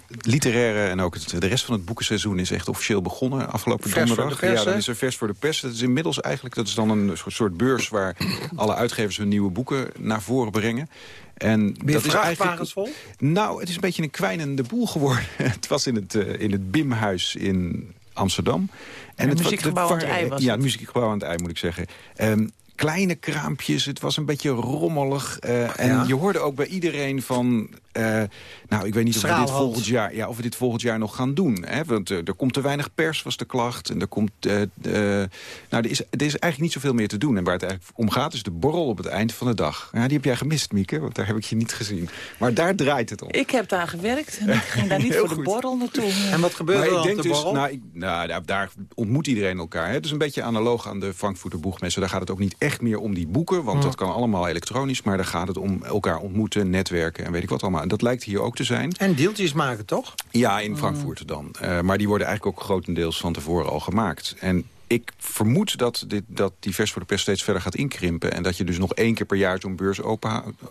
literaire en ook het, de rest van het boekenseizoen is echt officieel begonnen. Afgelopen vers donderdag. Pers, ja, dat is er vers voor de pers. Dat is inmiddels eigenlijk, dat is dan een soort beurs waar alle uitgevers hun nieuwe boeken naar voren brengen. En dat is eigenlijk vol? Nou, het is een beetje een kwijnende boel geworden. het was in het, uh, in het Bimhuis in Amsterdam. En, het muziekgebouw aan het ei was Ja, het het muziekgebouw aan het ei moet ik zeggen. Um, kleine kraampjes, het was een beetje rommelig. Uh, en ja. je hoorde ook bij iedereen van... Uh, nou, ik weet niet of we, dit volgend jaar, ja, of we dit volgend jaar nog gaan doen. Hè? Want uh, er komt te weinig pers, was de klacht. En er komt... nou, er is, er is eigenlijk niet zoveel meer te doen. En waar het eigenlijk om gaat is de borrel op het eind van de dag. Ja, die heb jij gemist, Mieke, want daar heb ik je niet gezien. Maar daar draait het om. Ik heb daar gewerkt en ik ging daar niet voor de borrel naartoe. En wat gebeurt er ik op denk de dus, borrel? Nou, ik, nou, daar ontmoet iedereen elkaar. Hè? Het is een beetje analoog aan de Frankfurter Boegmessen. Daar gaat het ook niet echt meer om die boeken, want ja. dat kan allemaal elektronisch. Maar daar gaat het om elkaar ontmoeten, netwerken en weet ik wat allemaal. En dat lijkt hier ook te zijn. En deeltjes maken, toch? Ja, in Frankfurt dan. Uh, maar die worden eigenlijk ook grotendeels van tevoren al gemaakt. En ik vermoed dat, dit, dat die vers voor de pers steeds verder gaat inkrimpen. En dat je dus nog één keer per jaar zo'n beurs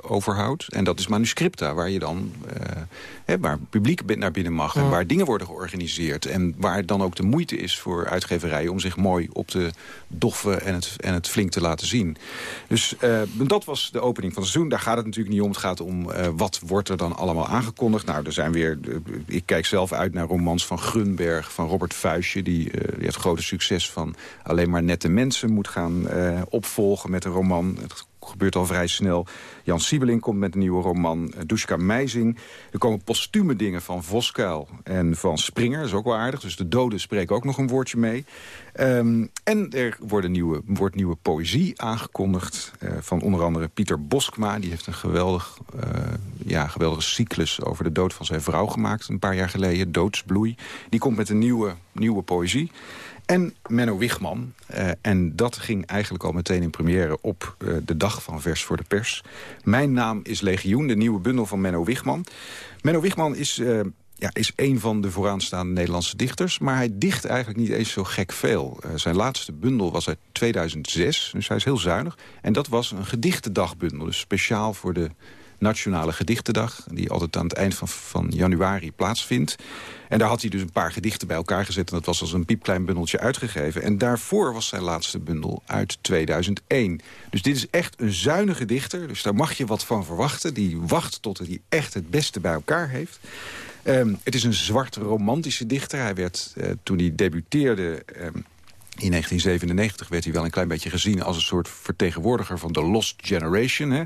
overhoudt. En dat is manuscripta, waar je dan uh, hè, waar publiek naar binnen mag. Ja. En waar dingen worden georganiseerd. En waar dan ook de moeite is voor uitgeverijen om zich mooi op te doffen en het, en het flink te laten zien. Dus uh, dat was de opening van het seizoen. Daar gaat het natuurlijk niet om. Het gaat om uh, wat wordt er dan allemaal aangekondigd. Nou, er zijn weer. ik kijk zelf uit naar romans van Grunberg, van Robert Vuistje. Die, die heeft grote succes van alleen maar nette mensen moet gaan uh, opvolgen met een roman. Het gebeurt al vrij snel. Jan Siebeling komt met een nieuwe roman. Uh, Dushka Meijzing. Er komen postume dingen van Voskuil en van Springer. Dat is ook wel aardig. Dus de doden spreken ook nog een woordje mee. Um, en er worden nieuwe, wordt nieuwe poëzie aangekondigd. Uh, van onder andere Pieter Boskma. Die heeft een geweldig, ja, geweldige cyclus over de dood van zijn vrouw gemaakt. Een paar jaar geleden. Doodsbloei. Die komt met een nieuwe, nieuwe poëzie. En Menno Wigman. Uh, en dat ging eigenlijk al meteen in première op uh, de dag van Vers voor de Pers. Mijn naam is Legioen, de nieuwe bundel van Menno Wigman. Menno Wigman is, uh, ja, is een van de vooraanstaande Nederlandse dichters... maar hij dicht eigenlijk niet eens zo gek veel. zijn laatste bundel was uit 2006, dus hij is heel zuinig. En dat was een gedichtendagbundel, dus speciaal voor de Nationale Gedichtendag... die altijd aan het eind van, van januari plaatsvindt. En daar had hij dus een paar gedichten bij elkaar gezet... en dat was als een piepklein bundeltje uitgegeven. En daarvoor was zijn laatste bundel uit 2001. Dus dit is echt een zuinige dichter, dus daar mag je wat van verwachten. Die wacht tot hij echt het beste bij elkaar heeft. Um, het is een zwart romantische dichter. Hij werd, uh, toen hij debuteerde... Um, in 1997 werd hij wel een klein beetje gezien als een soort vertegenwoordiger van de Lost Generation. Hè?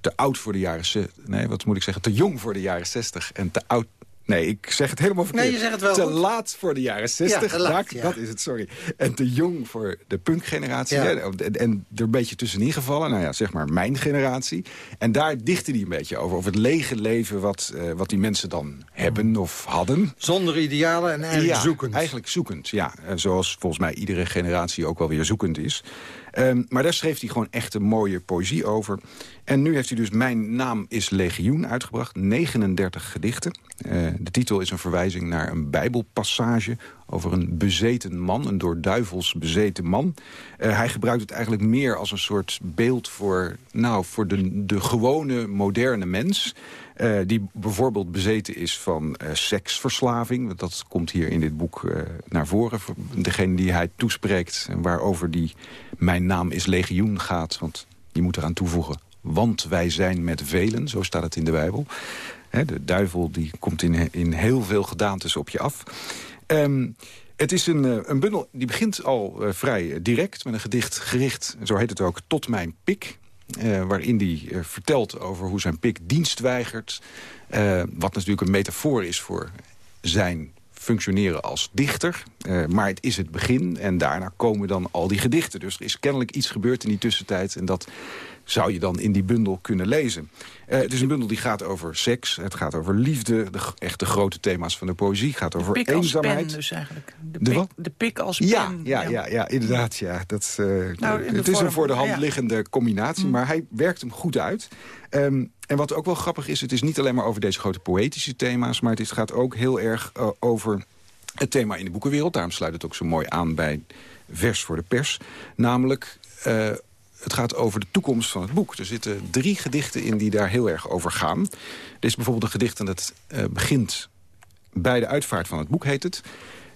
Te oud voor de jaren... Nee, wat moet ik zeggen? Te jong voor de jaren 60 en te oud Nee, ik zeg het helemaal verkeerd. Nee, je zegt het wel Te goed. laat voor de jaren 60. Ja, laat, ja. Dat is het, sorry. En te jong voor de punkgeneratie. Ja. En, en er een beetje tussenin gevallen. Nou ja, zeg maar mijn generatie. En daar dichtte hij een beetje over. Over het lege leven wat, uh, wat die mensen dan hebben of hadden. Zonder idealen en eigenlijk zoekend. eigenlijk zoekend, ja. Zoals volgens mij iedere generatie ook wel weer zoekend is. Um, maar daar schreef hij gewoon echt een mooie poëzie over. En nu heeft hij dus Mijn naam is Legioen uitgebracht. 39 gedichten. Uh, de titel is een verwijzing naar een bijbelpassage... over een bezeten man, een door duivels bezeten man. Uh, hij gebruikt het eigenlijk meer als een soort beeld voor, nou, voor de, de gewone moderne mens... Uh, die bijvoorbeeld bezeten is van seksverslaving. Dat komt hier in dit boek naar voren. Degene die hij toespreekt en waarover die Mijn naam is legioen gaat. Want je moet eraan toevoegen. Want wij zijn met velen, zo staat het in de Bijbel. De duivel die komt in, in heel veel gedaantes op je af. Um, het is een, een bundel die begint al vrij direct met een gedicht gericht, zo heet het ook, tot mijn pik. Uh, waarin hij vertelt over hoe zijn pik dienst weigert. Wat natuurlijk een metafoor is voor zijn functioneren als dichter. maar het is het begin en daarna komen dan al die gedichten. Dus er is kennelijk iets gebeurd in die tussentijd... en dat zou je dan in die bundel kunnen lezen. Uh, het is een bundel die gaat over seks, het gaat over liefde... de echte grote thema's van de poëzie, gaat over de pik eenzaamheid. Als pen dus eigenlijk. De, de, pik, wat? de pik als pen. Ja, ja, ja, ja inderdaad. Ja. Dat, uh, nou, het is vorm, een voor de hand ja. liggende combinatie, mm. maar hij werkt hem goed uit. Um, en wat ook wel grappig is, het is niet alleen maar over deze grote poëtische thema's... maar het gaat ook heel erg uh, over het thema in de boekenwereld. Daarom sluit het ook zo mooi aan bij Vers voor de Pers. Namelijk... Uh, het gaat over de toekomst van het boek. Er zitten drie gedichten in die daar heel erg over gaan. Er is bijvoorbeeld een gedicht dat uh, begint bij de uitvaart van het boek, heet het.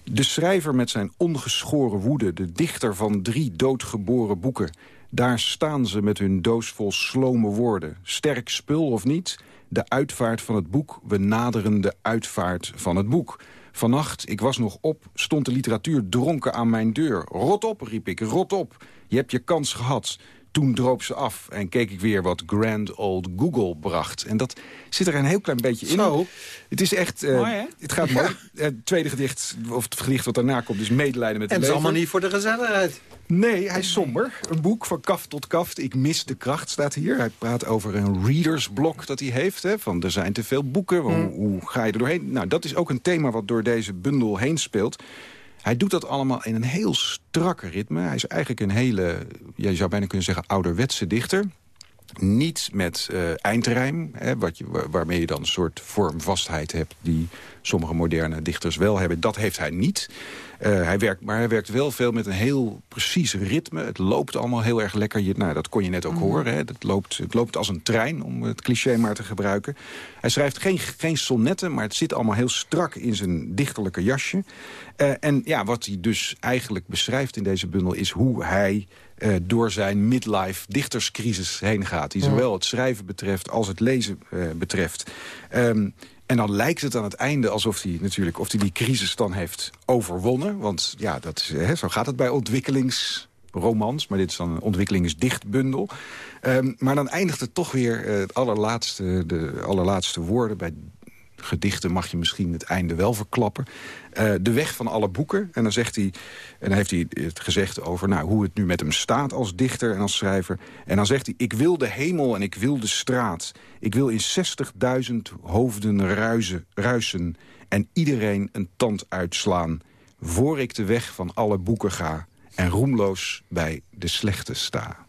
De schrijver met zijn ongeschoren woede, de dichter van drie doodgeboren boeken... daar staan ze met hun doos vol slome woorden. Sterk spul of niet, de uitvaart van het boek... we naderen de uitvaart van het boek. Vannacht, ik was nog op, stond de literatuur dronken aan mijn deur. Rot op, riep ik, rot op. Je hebt je kans gehad. Toen droop ze af en keek ik weer wat grand old Google bracht. En dat zit er een heel klein beetje in. Zo. Het is echt... Uh, mooi? Het gaat mooi. Ja. Het tweede gedicht, of het gedicht wat daarna komt, is medelijden met de En het is allemaal niet voor de gezelligheid. Nee, hij is somber. Een boek van kaft tot kaft. Ik mis de kracht, staat hier. Hij praat over een readersblok dat hij heeft. Hè, van er zijn te veel boeken, hoe, Mm. hoe ga je er doorheen? Nou, dat is ook een thema wat door deze bundel heen speelt. Hij doet dat allemaal in een heel strakke ritme. Hij is eigenlijk een hele, je zou bijna kunnen zeggen, ouderwetse dichter. Niet met uh, eindrijm, hè, wat je, waar, waarmee je dan een soort vormvastheid hebt... die sommige moderne dichters wel hebben. Dat heeft hij niet. Uh, hij werkt, maar hij werkt wel veel met een heel precies ritme. Het loopt allemaal heel erg lekker. Je, nou, dat kon je net ook mm. horen. Hè. Het, loopt, het loopt als een trein, om het cliché maar te gebruiken. Hij schrijft geen, geen sonnetten, maar het zit allemaal heel strak in zijn dichterlijke jasje. Uh, en ja, wat hij dus eigenlijk beschrijft in deze bundel... is hoe hij uh, door zijn midlife dichterscrisis heen gaat. Die zowel het schrijven betreft als het lezen uh, betreft. Um, en dan lijkt het aan het einde alsof hij natuurlijk of hij die crisis dan heeft overwonnen. Want ja, dat is, hè, zo gaat het bij ontwikkelings romans. Maar dit is dan een ontwikkelingsdichtbundel. Um, maar dan eindigt het toch weer uh, het allerlaatste, de allerlaatste woorden... bij gedichten mag je misschien het einde wel verklappen. Uh, de weg van alle boeken. En dan, zegt hij, en dan heeft hij het gezegd over nou, hoe het nu met hem staat als dichter en als schrijver. En dan zegt hij, ik wil de hemel en ik wil de straat. Ik wil in 60.000 hoofden ruizen, ruisen en iedereen een tand uitslaan. Voor ik de weg van alle boeken ga en roemloos bij de slechte sta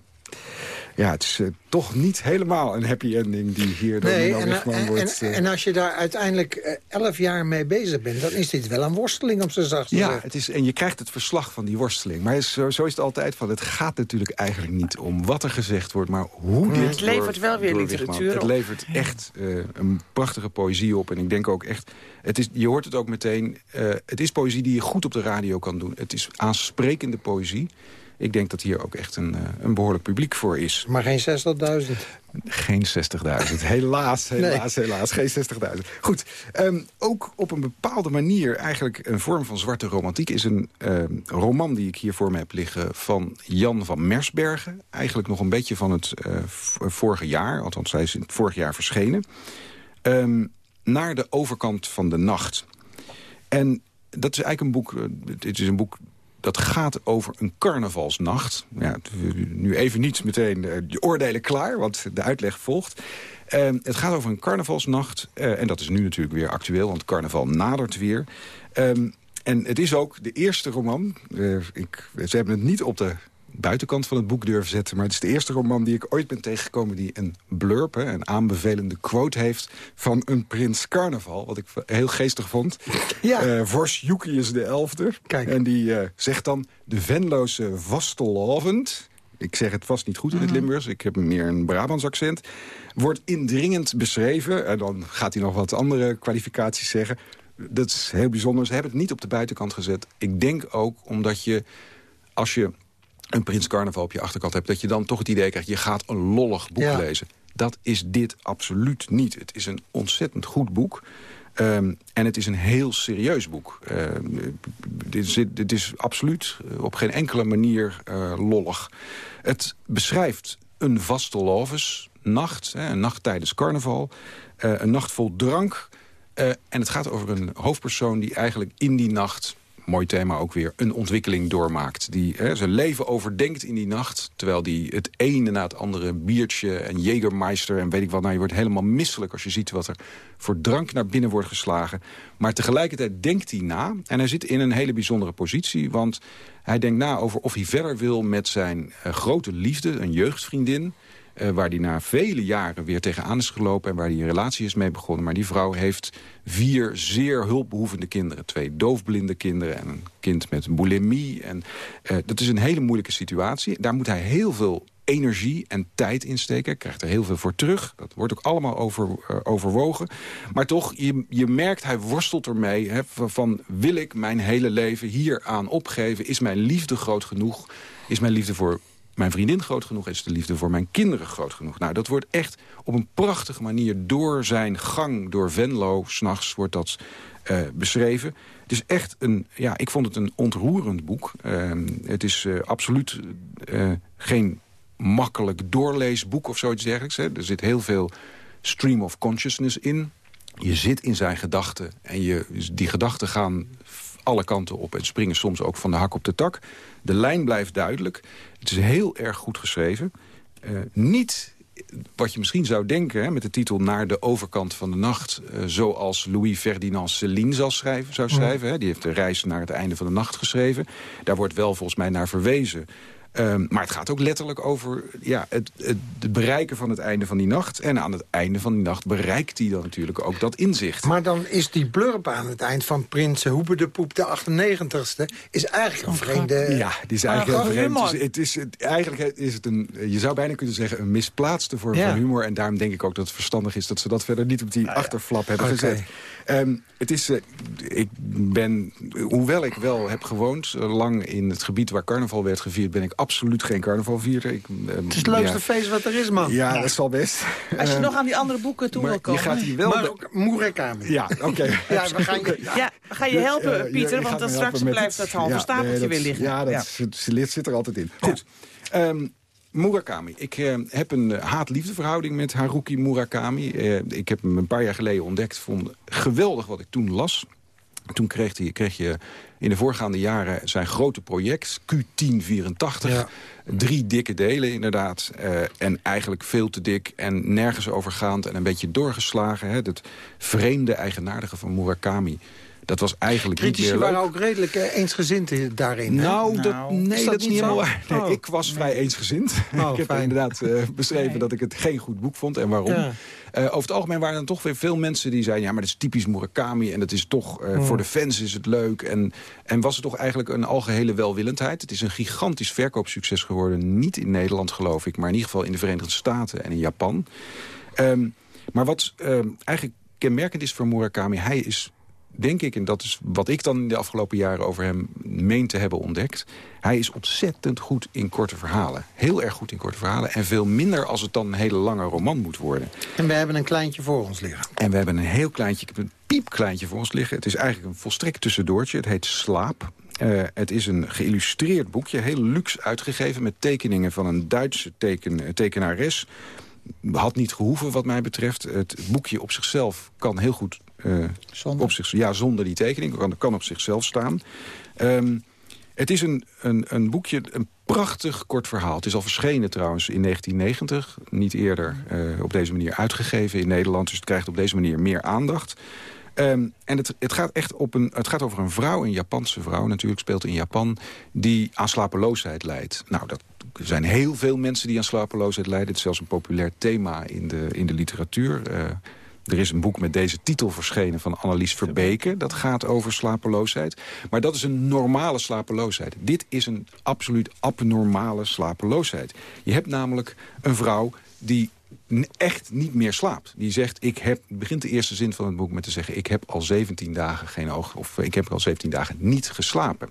ja, het is uh, toch niet helemaal een happy ending die hier door nee, en, en, wordt. En, uh... en, als je daar uiteindelijk elf jaar mee bezig bent... dan is dit wel een worsteling op zijn zachtste. Ja, het is, en je krijgt het verslag van die worsteling. Maar zo, zo, is het altijd van, het gaat natuurlijk eigenlijk niet om wat er gezegd wordt... maar hoe dit Het levert wel weer literatuur op. Het levert echt een prachtige poëzie op. En ik denk ook echt, het is, je hoort het ook meteen... het is poëzie die je goed op de radio kan doen. Het is aansprekende poëzie ik denk dat hier ook echt een, eh, een behoorlijk publiek voor is. Maar geen 60.000? Geen 60.000. helaas, helaas, helaas. Geen 60.000. Goed, ehm, ook op een bepaalde manier eigenlijk een vorm van zwarte romantiek... is een ehm, roman die ik hier voor me heb liggen van Jan van Mersbergen. Eigenlijk nog een beetje van het uh, vorige jaar. Althans, hij is in het vorig jaar verschenen. Um, naar de overkant van de nacht. En dat is eigenlijk een boek... Uh, dit is een boek dat gaat over een carnavalsnacht. Nu even niet meteen de oordelen klaar, want de uitleg volgt. Uh, het gaat over een carnavalsnacht. Uh, en dat is nu natuurlijk weer actueel, want carnaval nadert weer. Um, en het is ook de eerste roman. Uh, ik, ze hebben het niet op de buitenkant van het boek durven zetten. Maar het is de eerste roman die ik ooit ben tegengekomen... die een blurb, een aanbevelende quote heeft van een prins carnaval. Wat ik heel geestig vond. Ja. Uh, Vors Jukius de Elfde. Kijk. En die uh, zegt dan... De Venloze vastelavond... Ik zeg het vast niet goed in het mhm. Limburgs. Ik heb meer een Brabants accent. Wordt indringend beschreven. En dan gaat hij nog wat andere kwalificaties zeggen. Dat is heel bijzonder. Ze hebben het niet op de buitenkant gezet. Ik denk ook omdat je... Als je een Prins Carnaval op je achterkant hebt... dat je dan toch het idee krijgt, je gaat een lollig boek lezen. Dat is dit absoluut niet. Het is een ontzettend goed boek. Um, en het is een heel serieus boek. Uh, dit, is, dit, is, absoluut op geen enkele manier uh, lollig. Het beschrijft een vastelovensnacht, een nacht tijdens carnaval. Uh, een nacht vol drank. en het gaat over een hoofdpersoon die eigenlijk in die nacht mooi thema ook weer, een ontwikkeling doormaakt. Die hè, zijn leven overdenkt in die nacht. Terwijl die het ene na het andere biertje en Jägermeister en weet ik wat. Nou, je wordt helemaal misselijk als je ziet wat er voor drank naar binnen wordt geslagen. Maar tegelijkertijd denkt hij na. En hij zit in een hele bijzondere positie. Want hij denkt na over of hij verder wil met zijn uh, grote liefde, een jeugdvriendin. Uh, waar hij na vele jaren weer tegenaan is gelopen... en waar hij een relatie is mee begonnen. Maar die vrouw heeft vier zeer hulpbehoevende kinderen. Twee doofblinde kinderen en een kind met bulimie. En, uh, dat is een hele moeilijke situatie. Daar moet hij heel veel energie en tijd insteken. Hij krijgt er heel veel voor terug. Dat wordt ook allemaal over, uh, overwogen. Maar toch, je, je merkt, hij worstelt ermee. Hè, van, wil ik mijn hele leven hier aan opgeven? Is mijn liefde groot genoeg? Is mijn liefde voor mijn vriendin groot genoeg? Is de liefde voor mijn kinderen groot genoeg? Nou, dat wordt echt op een prachtige manier door zijn gang, door Venlo, s'nachts wordt dat uh, beschreven. Het is echt een, ja, ik vond het een ontroerend boek. Uh, het is uh, absoluut geen makkelijk doorleesboek of zoiets dergelijks. Hè. Er zit heel veel stream of consciousness in. Je zit in zijn gedachten en je, die gedachten gaan alle kanten op en springen soms ook van de hak op de tak. De lijn blijft duidelijk. Het is heel erg goed geschreven. Uh, niet wat je misschien zou denken hè, met de titel Naar de overkant van de nacht... Uh, zoals Louis Ferdinand Céline zou schrijven. Zou schrijven hè. Die heeft de reis naar het einde van de nacht geschreven. Daar wordt wel volgens mij naar verwezen. Um, maar het gaat ook letterlijk over ja, het, het, bereiken van het einde van die nacht. En aan het einde van die nacht bereikt hij dan natuurlijk ook dat inzicht. Maar dan is die blurb aan het eind van Prins Hoebe de Poep, de 98ste... is eigenlijk een vreemde... Ja, die is eigenlijk heel vreemd. Dus het is, het, eigenlijk is het een, je zou bijna kunnen zeggen, een misplaatste vorm van humor. En daarom denk ik ook dat het verstandig is dat ze dat verder niet op die nou achterflap hebben okay. gezet. Um, het is, uh, ik ben, hoewel ik wel heb gewoond, uh, lang in het gebied waar carnaval werd gevierd, ben ik absoluut geen carnaval vieren. Ik, eh, Het is het leukste ja. feest wat er is, man. Ja, dat zal best. Als je Eh, nog aan die andere boeken toe maar wil komen. je gaat hier wel... Maar ook Murakami. Ja, oké. Ja, we gaan je... Ja, we gaan je helpen, Eh, Pieter, want dan straks blijft het- dat halve ja, stapeltje nee, dat- weer liggen. Ja, dat Zit, zit, zit er altijd in. Goed. Ehm, Murakami. Ik eh, heb een eh, haat-liefde verhouding met Haruki Murakami. Eh, ik heb hem een paar jaar geleden ontdekt. Vond geweldig wat ik toen las. Toen kreeg, hij, kreeg je in de voorgaande jaren zijn grote project, Q1084. Ja. Drie dikke delen inderdaad. eh, en eigenlijk veel te dik en nergens overgaand en een beetje doorgeslagen. Hè. Het vreemde, eigenaardige van Murakami. Dat was eigenlijk niet meer leuk. waren ook redelijk eh, eensgezind in- daarin. Nou, dat, nee, Is dat, dat is niet helemaal waar. Nee, Oh. Ik was vrij eensgezind. Oh, ik heb fijn. inderdaad eh, beschreven dat ik het geen goed boek vond en waarom. Ja. Eh, over het algemeen waren er toch weer veel mensen die zeiden... ja, maar dat is typisch Murakami en dat is toch... voor de fans is het leuk. En, en was het toch eigenlijk een algehele welwillendheid. Het is een gigantisch verkoopsucces geworden. Niet in Nederland, geloof ik, maar in ieder geval in de Verenigde Staten en in Japan. Ehm, maar wat ehm, eigenlijk kenmerkend is voor Murakami... hij is denk ik, en dat is wat ik dan in de afgelopen jaren over hem meen te hebben ontdekt... hij is ontzettend goed in korte verhalen. Heel erg goed in korte verhalen. En veel minder als het dan een hele lange roman moet worden. En we hebben een kleintje voor ons liggen. En we hebben een heel kleintje, ik heb een piepkleintje voor ons liggen. Het is eigenlijk een volstrekt tussendoortje. Het heet Slaap. Eh, het is een geïllustreerd boekje, heel luxe uitgegeven... met tekeningen van een Duitse teken, tekenares. Had niet gehoeven wat mij betreft. Het boekje op zichzelf kan heel goed... eh, Zonder? Op zich, ja, zonder die tekening. Kan, kan op zichzelf staan. Ehm, het is een, een, een boekje, een prachtig kort verhaal. Het is al verschenen trouwens in 1990. Niet eerder eh, op deze manier uitgegeven in Nederland. Dus het krijgt op deze manier meer aandacht. Ehm, en het, het, gaat echt op een, het gaat over een vrouw, een Japanse vrouw natuurlijk, speelt in Japan... die aan slapeloosheid leidt. Nou, dat er zijn heel veel mensen die aan slapeloosheid lijden. Het is zelfs een populair thema in de, in de literatuur. Eh, er is een boek met deze titel verschenen van Annelies Verbeke. Dat gaat over slapeloosheid. Maar dat is een normale slapeloosheid. Dit is een absoluut abnormale slapeloosheid. Je hebt namelijk een vrouw die echt niet meer slaapt. Die zegt, ik heb, begint de eerste zin van het boek met te zeggen... ik heb al 17 dagen geen oog, of ik heb al 17 dagen niet geslapen.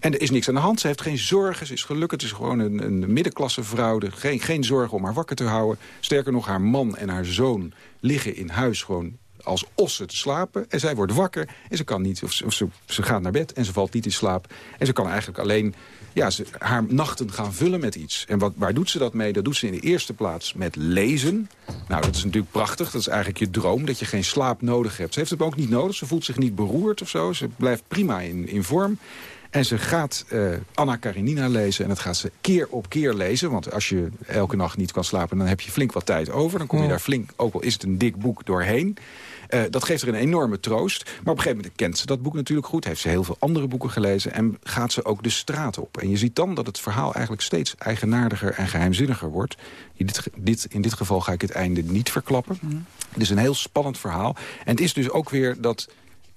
En er is niks aan de hand. Ze heeft geen zorgen. Ze is gelukkig. Het is gewoon een, een middenklasse vrouw. Geen, geen zorgen om haar wakker te houden. Sterker nog, haar man en haar zoon liggen in huis gewoon als ossen te slapen. En zij wordt wakker en ze kan niet, of of ze, ze gaat naar bed en ze valt niet in slaap. En ze kan eigenlijk alleen ja, ze, haar nachten gaan vullen met iets. En wat, waar doet ze dat mee? Dat doet ze in de eerste plaats met lezen. Nou, dat is natuurlijk prachtig. Dat is eigenlijk je droom, dat je geen slaap nodig hebt. Ze heeft het ook niet nodig. Ze voelt zich niet beroerd of zo. Ze blijft prima in, in vorm. En ze gaat eh, Anna Karenina lezen en dat gaat ze keer op keer lezen. Want als je elke nacht niet kan slapen, dan heb je flink wat tijd over. Dan kom je daar flink, ook al is het een dik boek, doorheen. Eh, dat geeft er een enorme troost. Maar op een gegeven moment kent ze dat boek natuurlijk goed. Heeft ze heel veel andere boeken gelezen. En gaat ze ook de straat op. En je ziet dan dat het verhaal eigenlijk steeds eigenaardiger en geheimzinniger wordt. In dit, in dit geval ga ik het einde niet verklappen. Het is een heel spannend verhaal. En het is dus ook weer dat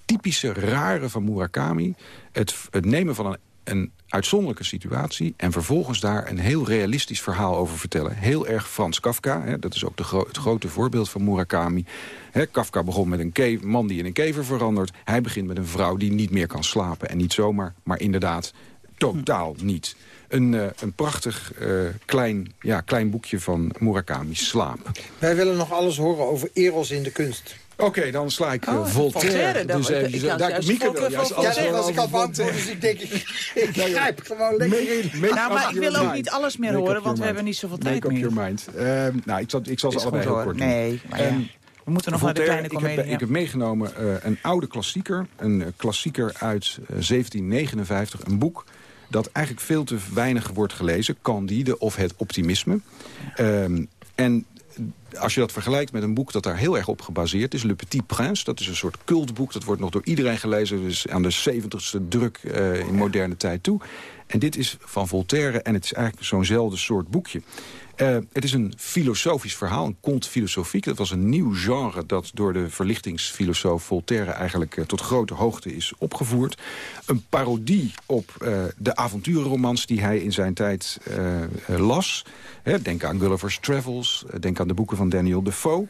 typische rare van Murakami. Het, het nemen van een, een uitzonderlijke situatie... en vervolgens daar een heel realistisch verhaal over vertellen. Heel erg Frans Kafka. Hè, dat is ook de het grote voorbeeld van Murakami. Hè, Kafka begon met een man die in een kever verandert. Hij begint met een vrouw die niet meer kan slapen. En niet zomaar, maar inderdaad totaal niet. Een, eh, een prachtig eh, klein, ja, klein boekje van Murakami, Slaap. Wij willen nog alles horen over Eros in de kunst. Oké, dan sla ik eh, Oh, Voltaire. Voltaire, dan- dus ik- even, ik dacht daar, Mieke wil juist alles Ja, was ik al bang Voltaire. dus ik denk, ik, ik grijp gewoon lekker. Make- Nou, maar up ik wil ook niet alles meer Make up horen, want we hebben niet zoveel Make tijd up meer. your mind. Ehm, nou, ik zal, ik zal ze allebei heel kort. Nee, maar ja. Ehm, We moeten nog naar de Voltaire, kleine ik heb, komedie. ik heb meegenomen eh, een oude klassieker. Een eh, klassieker uit eh, 1759. Een boek dat eigenlijk veel te weinig wordt gelezen. Candide of het optimisme. Ehm, en als je dat vergelijkt met een boek dat daar heel erg op gebaseerd is... Le Petit Prince, dat is een soort cultboek. Dat wordt nog door iedereen gelezen. Dus aan de 70ste druk eh, in moderne tijd toe. En dit is van Voltaire en het is eigenlijk zo'nzelfde soort boekje. Eh, het is een filosofisch verhaal, een conte philosophique. Dat was een nieuw genre dat door de verlichtingsfilosoof Voltaire... eigenlijk eh, tot grote hoogte is opgevoerd. Een parodie op eh, de avonturenromans die hij in zijn tijd las. Denk aan Gulliver's Travels, denk aan de boeken van Daniel Defoe.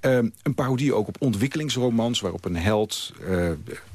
Ehm, een parodie ook op ontwikkelingsromans... waarop een held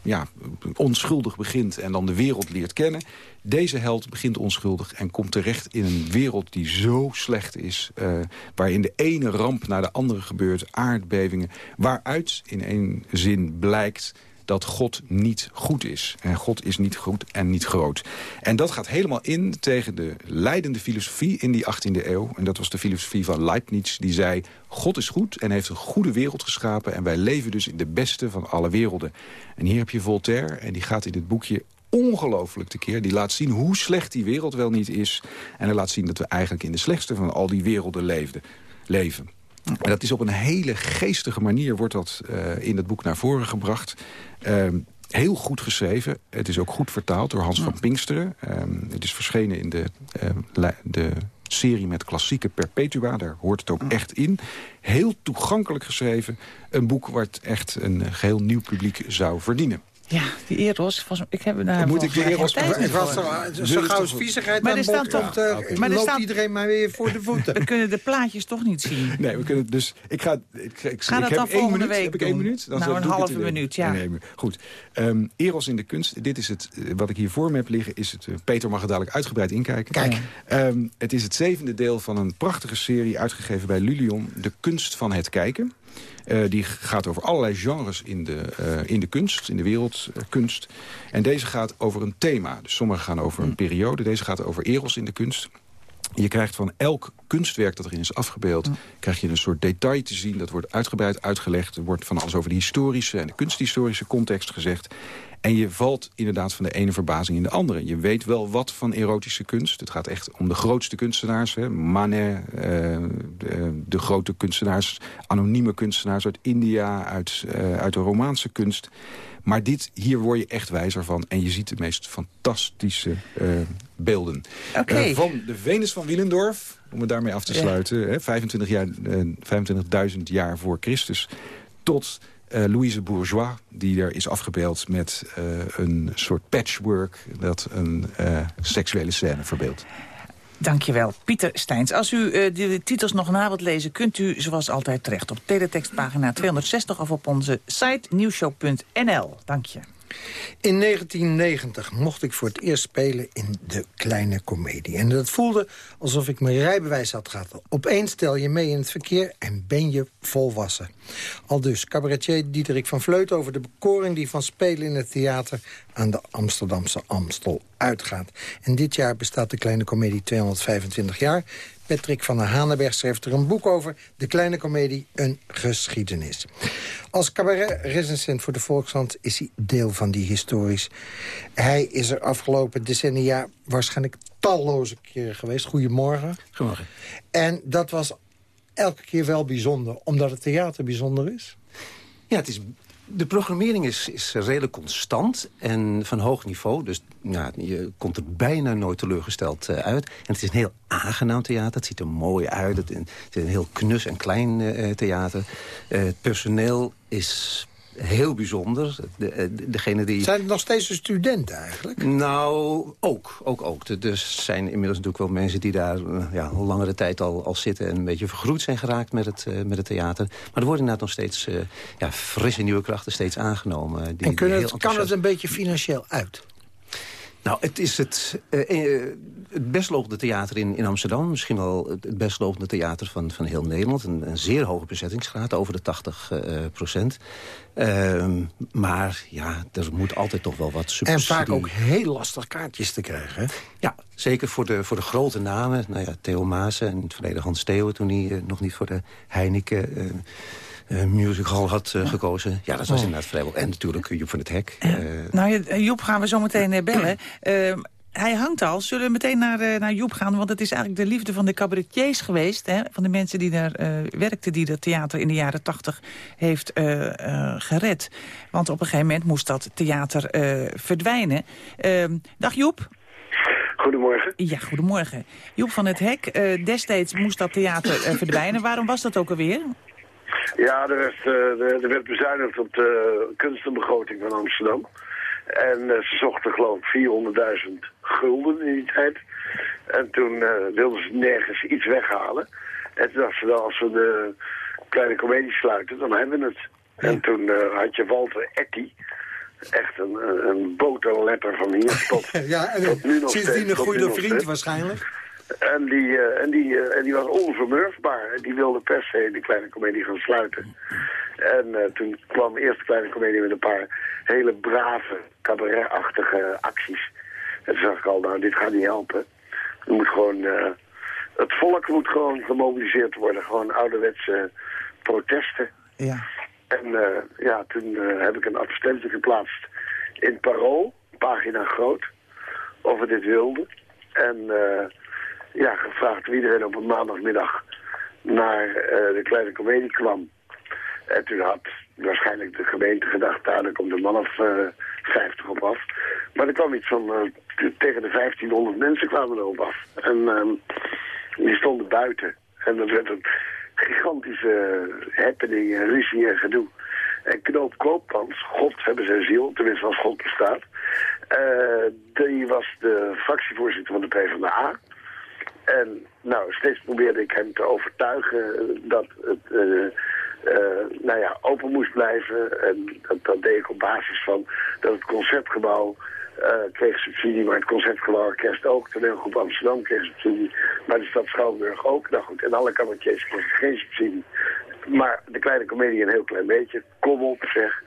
ja, onschuldig begint en dan de wereld leert kennen. Deze held begint onschuldig en komt terecht in een wereld die zo slecht is... Uh, waarin de ene ramp naar de andere gebeurt, aardbevingen... waaruit in één zin blijkt dat God niet goed is. En God is niet goed en niet groot. En dat gaat helemaal in tegen de leidende filosofie in die 18e eeuw. En dat was de filosofie van Leibniz. Die zei, God is goed en heeft een goede wereld geschapen... en wij leven dus in de beste van alle werelden. En hier heb je Voltaire en die gaat in dit boekje ongelooflijk tekeer. Die laat zien hoe slecht die wereld wel niet is. En hij laat zien dat we eigenlijk in de slechtste van al die werelden leefden, leven. En dat is op een hele geestige manier wordt dat uh, in het boek naar voren gebracht. Uh, heel goed geschreven. Het is ook goed vertaald door Hans ja. van Pinksteren. Uh, het is verschenen in de, de serie met klassieke Perpetua. Daar hoort het ook echt in. Heel toegankelijk geschreven. Een boek wat echt een geheel nieuw publiek zou verdienen. Ja, die Eros. Ik heb daar Moet ik de Eros... Het was zo, zo gauw als viezigheid maar aan bod komt, uh, okay. maar loopt staat, iedereen maar weer voor de voeten. We kunnen de plaatjes toch niet zien? Nee, we kunnen dus... Ik ga, ik, ik, ga ik dat heb dan één volgende minuut, week Heb ik één minuut? Dan nou, een doe ik halve minuut, ja. Nee, goed. Um, Eros in de kunst. Dit is het, wat ik hier voor me heb liggen. Is het, uh, Peter mag er dadelijk uitgebreid inkijken. Kijk. Um, het is het zevende deel van een prachtige serie uitgegeven bij Lulion. De kunst van het kijken. Uh, die gaat over allerlei genres in de, uh, in de kunst, in de wereldkunst. Uh, en deze gaat over een thema. Dus sommige gaan over een periode. Deze gaat over eros in de kunst. Je krijgt van elk kunstwerk dat erin is afgebeeld... Ja. krijg je een soort detail te zien. Dat wordt uitgebreid uitgelegd. Er wordt van alles over de historische en de kunsthistorische context gezegd. En je valt inderdaad van de ene verbazing in de andere. Je weet wel wat van erotische kunst. Het gaat echt om de grootste kunstenaars. Hè. Manet, uh, de, de, grote kunstenaars, anonieme kunstenaars uit India... uit, uh, uit de Romaanse kunst. Maar dit, hier word je echt wijzer van. En je ziet de meest fantastische uh, beelden. Okay. van de Venus van Willendorf, om het daarmee af te sluiten. Ja. Hè, 25 jaar, 25.000 jaar voor Christus. Tot uh, Louise Bourgeois, die er is afgebeeld met uh, een soort patchwork... dat een uh, seksuele scène verbeeldt. Dankjewel, Pieter Steins. Als u de, de titels nog na wilt lezen... kunt u zoals altijd terecht op teletextpagina 260... of op onze site nieuwshow.nl. Dank je. In 1990 mocht ik voor het eerst spelen in De Kleine Comedie. En dat voelde alsof ik mijn rijbewijs had gehad. Opeens stel je mee in het verkeer en ben je volwassen. Al dus cabaretier Diederik van Vleut over de bekoring... die van spelen in het theater aan de Amsterdamse Amstel uitgaat. En dit jaar bestaat De Kleine Comedie 225 jaar... Patrick van der Hanenberg schreef er een boek over... De Kleine Comedie, een geschiedenis. Als cabaret-recensent voor de Volkshand is hij deel van die historisch. Hij is er afgelopen decennia waarschijnlijk talloze keren geweest. Goedemorgen. Goedemorgen. En dat was elke keer wel bijzonder, omdat het theater bijzonder is? Ja, het is de programmering is, is redelijk constant en van hoog niveau. Dus nou, je komt er bijna nooit teleurgesteld uh, uit. En het is een heel aangenaam theater. Het ziet er mooi uit. Het, is een heel knus en klein uh, theater. Uh, het personeel is heel bijzonder. De, degene die... Zijn het nog steeds de studenten eigenlijk? Nou, ook. ook, ook. Er zijn inmiddels natuurlijk wel mensen die daar ja, al langere tijd al, al zitten... en een beetje vergroeid zijn geraakt met het, uh, met het theater. Maar er worden inderdaad nog steeds uh, ja, frisse nieuwe krachten steeds aangenomen. Die, en kunnen het, kan het een beetje financieel uit? Nou, het is het, uh, het best lopende theater in, in Amsterdam. Misschien wel het best lopende theater van, van heel Nederland. Een, een zeer hoge bezettingsgraad, over de 80 uh, procent. Uh, maar ja, er moet altijd toch wel wat subsidie... En vaak ook heel lastig kaartjes te krijgen, hè? Ja, zeker voor de, voor de grote namen. Nou ja, Theo Maassen en in het verleden Hans Theo... toen hij nog niet voor de Heineken... Uh, musical had uh, gekozen. Ja, dat was oh. inderdaad vrijwel. En natuurlijk Joep van het Hek. Uh, nou, Joep gaan we zo meteen bellen. hij hangt al. Zullen we meteen naar, naar Joep gaan? Want het is eigenlijk de liefde van de cabaretiers geweest. Hè? Van de mensen die daar werkten, die dat theater in de jaren tachtig heeft gered. Want op een gegeven moment moest dat theater verdwijnen. Ehm, dag Joep. Goedemorgen. Ja, goedemorgen. Joep van het Hek, destijds moest dat theater verdwijnen. Waarom was dat ook alweer? Ja, er werd, er werd bezuinigd op de kunstenbegroting van Amsterdam. En uh, ze zochten geloof ik 400.000 gulden in die tijd. En toen uh, wilden ze nergens iets weghalen. En toen dachten ze wel, als we de, kleine comedie sluiten, dan hebben we het. En toen eh, had je Walter Etty. Echt een, een, boterletter van hier tot, ja, en tot nu nog sindsdien steeds, een goede vriend waarschijnlijk. En die, eh, en, die, eh, en die was onvermurfbaar. En die wilde per se de kleine comedie gaan sluiten. En eh, toen kwam eerst de kleine comedie met een paar hele brave, cabaretachtige acties. En toen zag ik al, nou, dit gaat niet helpen. Er moet gewoon, het volk moet gewoon gemobiliseerd worden. Gewoon ouderwetse protesten. Ja. En ja, toen heb ik een advertentie geplaatst in Parool, pagina groot, of we dit wilden. En eh, ja, gevraagd of iedereen op een maandagmiddag naar eh, de kleine comedie kwam. En toen had waarschijnlijk de gemeente gedacht, daar daar komt een man of eh 50 op af. Maar er kwam iets van, eh, tegen de 1500 mensen kwamen erop af. En ehm, die stonden buiten. En dat werd een gigantische happening en ruzie en gedoe. En Knoop Kooppans, God hebben zijn ziel, tenminste als God bestaat. die was de fractievoorzitter van de PvdA. En nou, steeds probeerde ik hem te overtuigen dat het eh, eh, nou ja, open moest blijven. En dat, dat deed ik op basis van dat het concertgebouw eh, kreeg subsidie, maar het concertgebouw orkest ook. Toneelgroep Amsterdam kreeg subsidie, maar de stad Schouwburg ook. Nou goed, en alle cabaretiers kregen geen subsidie. Maar de kleine comedie een heel klein beetje. Kom op, zeg.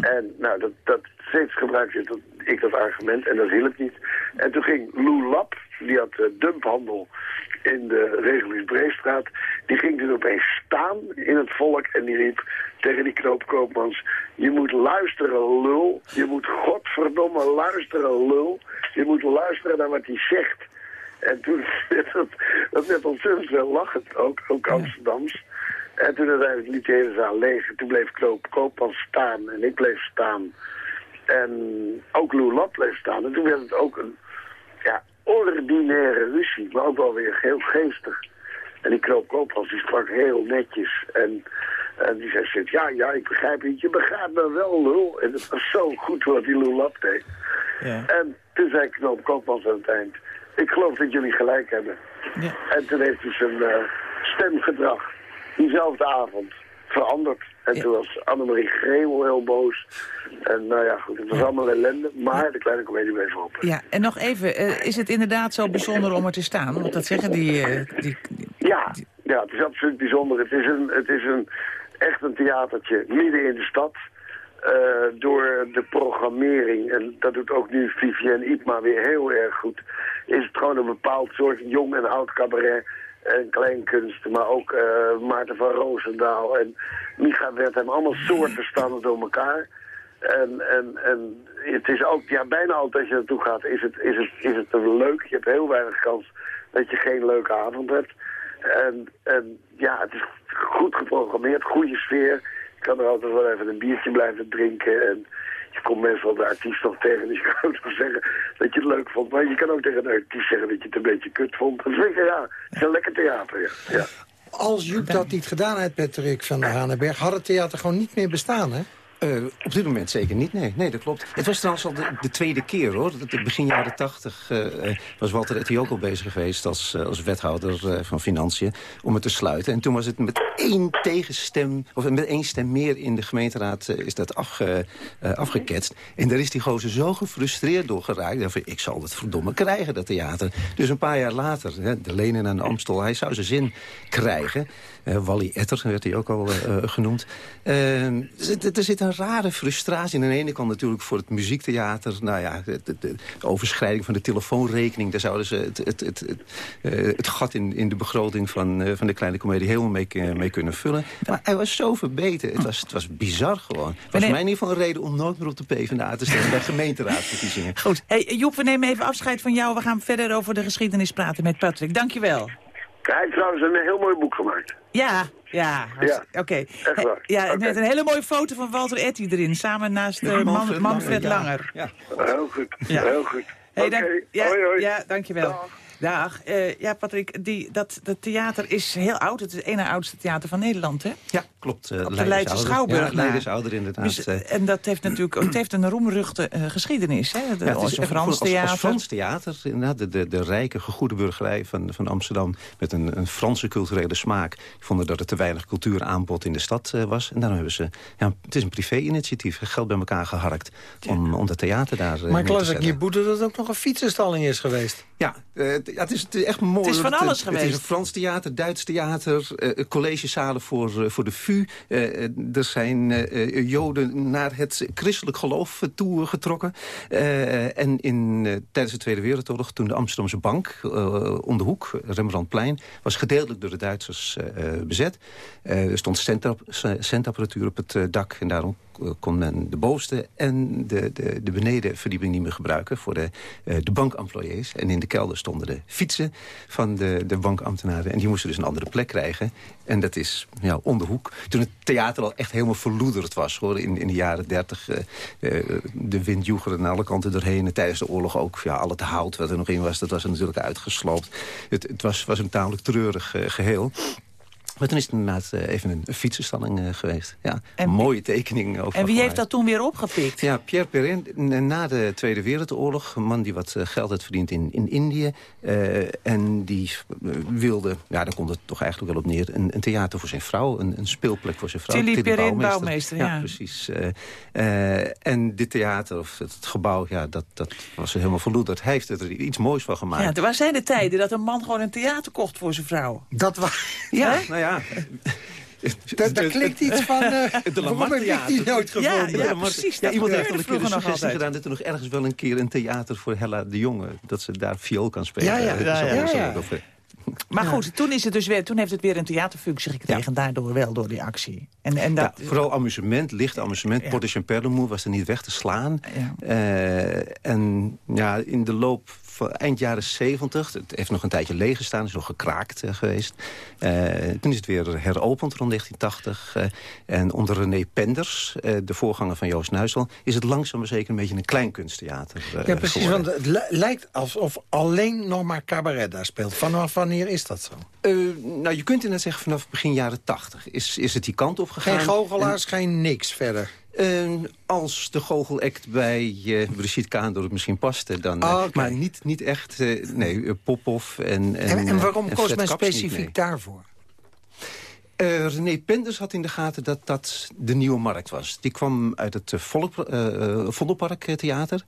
En nou, dat, dat steeds gebruikte dat, ik dat argument en dat hielp niet. En toen ging Lou Lap, die had eh, dumphandel in de Regulus Breestraat, die ging toen opeens staan in het volk en die riep tegen die knoopkoopmans, je moet luisteren lul, je moet godverdomme luisteren lul, je moet luisteren naar wat hij zegt. En toen dat, dat werd ontzettend veel lachend, ook, ook Amsterdams. En toen uiteindelijk liet de hele zaal leeg. En toen bleef Knoop Koopman staan en ik bleef staan. En ook Lou Lap bleef staan. En toen werd het ook een ja, ordinaire ruzie, maar ook wel weer heel geestig. En die Knoop Koopmans die sprak heel netjes. En, en die zei, steeds, ja, ja, ik begrijp het. Je begrijpt me wel, lul. En het was zo goed wat die Lou Lap deed. Ja. En toen zei Knoop Koopmans aan het eind, ik geloof dat jullie gelijk hebben. Ja. En toen heeft hij zijn eh, stemgedrag diezelfde avond veranderd. En toen was Annemarie Greeuw heel boos. En nou ja, goed, het was allemaal ellende. Maar de kleine comedie bleef open. Ja, en nog even, eh, is het inderdaad zo bijzonder om er te staan? Want dat zeggen die... eh, die Ja, ja, het is absoluut bijzonder. Het is, een, het is een, echt een theatertje midden in de stad. Eh, door de programmering, en dat doet ook nu Vivienne Ipma weer heel erg goed, is het gewoon een bepaald soort jong en oud cabaret en kleinkunst, maar ook eh, Maarten van Roosendaal en Micha Wertheim, allemaal soorten staan er door elkaar. En, en, en het is ook, ja, bijna altijd als je naartoe gaat, is het, is, het, is het leuk. Je hebt heel weinig kans dat je geen leuke avond hebt. En, en ja, het is goed geprogrammeerd, goede sfeer. Je kan er altijd wel even een biertje blijven drinken. En je komt meestal de artiest nog tegen. Dus je kan ook nog zeggen dat je het leuk vond. Maar je kan ook tegen de artiest zeggen dat je het een beetje kut vond. Dus ik, ja, het is een lekker theater, ja. ja. Als Joep dat niet gedaan had, Patrick van der Hanenberg... had het theater gewoon niet meer bestaan, hè? Eh, op dit moment zeker niet, nee. Nee, dat klopt. Het was trouwens al de, de tweede keer, hoor. Begin jaren tachtig eh, was Walter al bezig geweest... als, als wethouder van Financiën, om het te sluiten. En toen was het met één tegenstem, of met één stem meer in de gemeenteraad... is dat afge, afgeketst. En daar is die gozer zo gefrustreerd door geraakt. Ik zal het verdomme krijgen, dat theater. Dus een paar jaar later, hè, de Lenen aan de Amstel... hij zou zijn zin krijgen. Eh, Wally Etter werd hij ook al eh, eh, genoemd. Eh, er zit- een rare frustratie. Aan de ene kant natuurlijk voor het muziektheater. Nou ja, de, overschrijding van de telefoonrekening. Daar zouden ze het, het, het, het, het gat in, in de begroting van, van de kleine komedie helemaal mee, mee kunnen vullen. Maar hij was zo verbeten. Het was, het was bizar gewoon. Het was mij in ieder geval een reden om nooit meer op de PvdA te stemmen bij gemeenteraadsverkiezingen. Goed. Hey, Joep, we nemen even afscheid van jou. We gaan verder over de geschiedenis praten met Patrick. Dankjewel. Hij heeft trouwens een heel mooi boek gemaakt. Ja, ja. Ja, Oké. echt waar. Ja, met een hele mooie foto van Walter Etty erin. Samen naast eh, Ja, Man- Manfred Langer, ja. Heel goed, Ja. heel goed. Hey, Oké, dank- ja, hoi hoi. ja, dankjewel. Dag. Dag. Eh, ja, Patrick, die, dat, dat theater is heel oud. Het is het ene oudste theater van Nederland, hè? Ja, klopt. Uh, Op de Leidse Schouwburg. Ja, Leidersouder inderdaad. Dus, uh, en dat heeft natuurlijk het heeft een roemruchte uh, geschiedenis, hè? De, ja, het is een Frans theater. Als, als Frans theater, inderdaad, de, de, de rijke, gegoede burgerij van, van Amsterdam... met een, een Franse culturele smaak. Vonden dat er te weinig cultuuraanbod in de stad was. En daarom hebben ze... Ja, het is een privé-initiatief, geld bij elkaar geharkt... om, om dat theater daar Maar ik las ik hier, Boete, dat het ook nog een fietsenstalling is geweest. Ja, het, is, het is echt mooi. Het is van alles het, geweest. Het is een Frans theater, Duits theater, uh, collegezalen voor, uh, voor de VU. Er zijn joden naar het christelijk geloof toegetrokken. en in, tijdens de Tweede Wereldoorlog, toen de Amsterdamse Bank om de hoek, Rembrandtplein, was gedeeltelijk door de Duitsers bezet. er stond centapparatuur op het dak en daarom kon men de bovenste en de, de, de benedenverdieping niet meer gebruiken voor de, de bankemployés. En in de kelder stonden de fietsen van de, de bankambtenaren. En die moesten dus een andere plek krijgen. En dat is ja, de hoek. Toen het theater al echt helemaal verloederd was hoor, in, in de jaren dertig. Uh, de wind joegerde aan alle kanten doorheen. En tijdens de oorlog ook. Ja, al het hout wat er nog in was, dat was er natuurlijk uitgesloopt. Het, het was, was een tamelijk treurig uh, geheel. Maar toen is het inderdaad uh, even een, fietsenstalling uh, geweest. Ja, en, mooie tekening. Over en wie heeft dat toen weer opgepikt? Ja, Pierre Perrin, na de Tweede Wereldoorlog. Een man die wat uh, geld had verdiend in, in Indië. en die wilde, ja, daar komt het toch eigenlijk wel op neer... een, een theater voor zijn vrouw, een, een speelplek voor zijn vrouw. Tilly, Tilly Perrin, Bouwmeester. Bouwmeester ja. ja. precies. en dit theater, of het, het, gebouw, ja, dat, dat was helemaal verloederd. Hij heeft er iets moois van gemaakt. Ja, waar zijn de tijden dat een man gewoon een theater kocht voor zijn vrouw? Dat was... Ja, nou ja... Dat, dat klinkt iets van... Uh, de waarom heb ik die nooit gevonden? Ja, ja precies. Ja, iemand heeft al een keer suggestie altijd. gedaan... dat er nog ergens wel een keer een theater voor Hella de Jonge... dat ze daar viool kan spelen. Ja, ja, ja. ja, ja. Maar goed, toen, is het dus weer, toen heeft het weer een theaterfunctie gekregen... Ja. daardoor wel door die actie. En, en dat, ja, vooral amusement, licht amusement. Ja. Porte Champerlemoer was er niet weg te slaan. Ja. Uh, en ja, in de loop eind jaren 70. Het heeft nog een tijdje leeg gestaan, is nog gekraakt uh, geweest. Uh, toen is het weer heropend rond 1980. Uh, en onder René Penders, de voorganger van Joost Nuisel... is het langzaam maar zeker een beetje een kleinkunsttheater Ja, precies, geworden. want het lijkt alsof alleen nog maar cabaret daar speelt. Vanaf wanneer is dat zo? nou, je kunt inderdaad zeggen vanaf begin jaren 80 is, is het die kant op gegaan. Geen goochelaars, en, geen niks verder? Uh, als de goochelact bij uh, Brigitte Kaandorp misschien paste, dan... Oh, okay. Maar niet, niet echt, uh, nee, Popov en... En, en, en waarom koos men specifiek nee. daarvoor? Uh, René Penders had in de gaten dat dat de nieuwe markt was. Die kwam uit het uh, Volk, uh, Vondelpark Theater.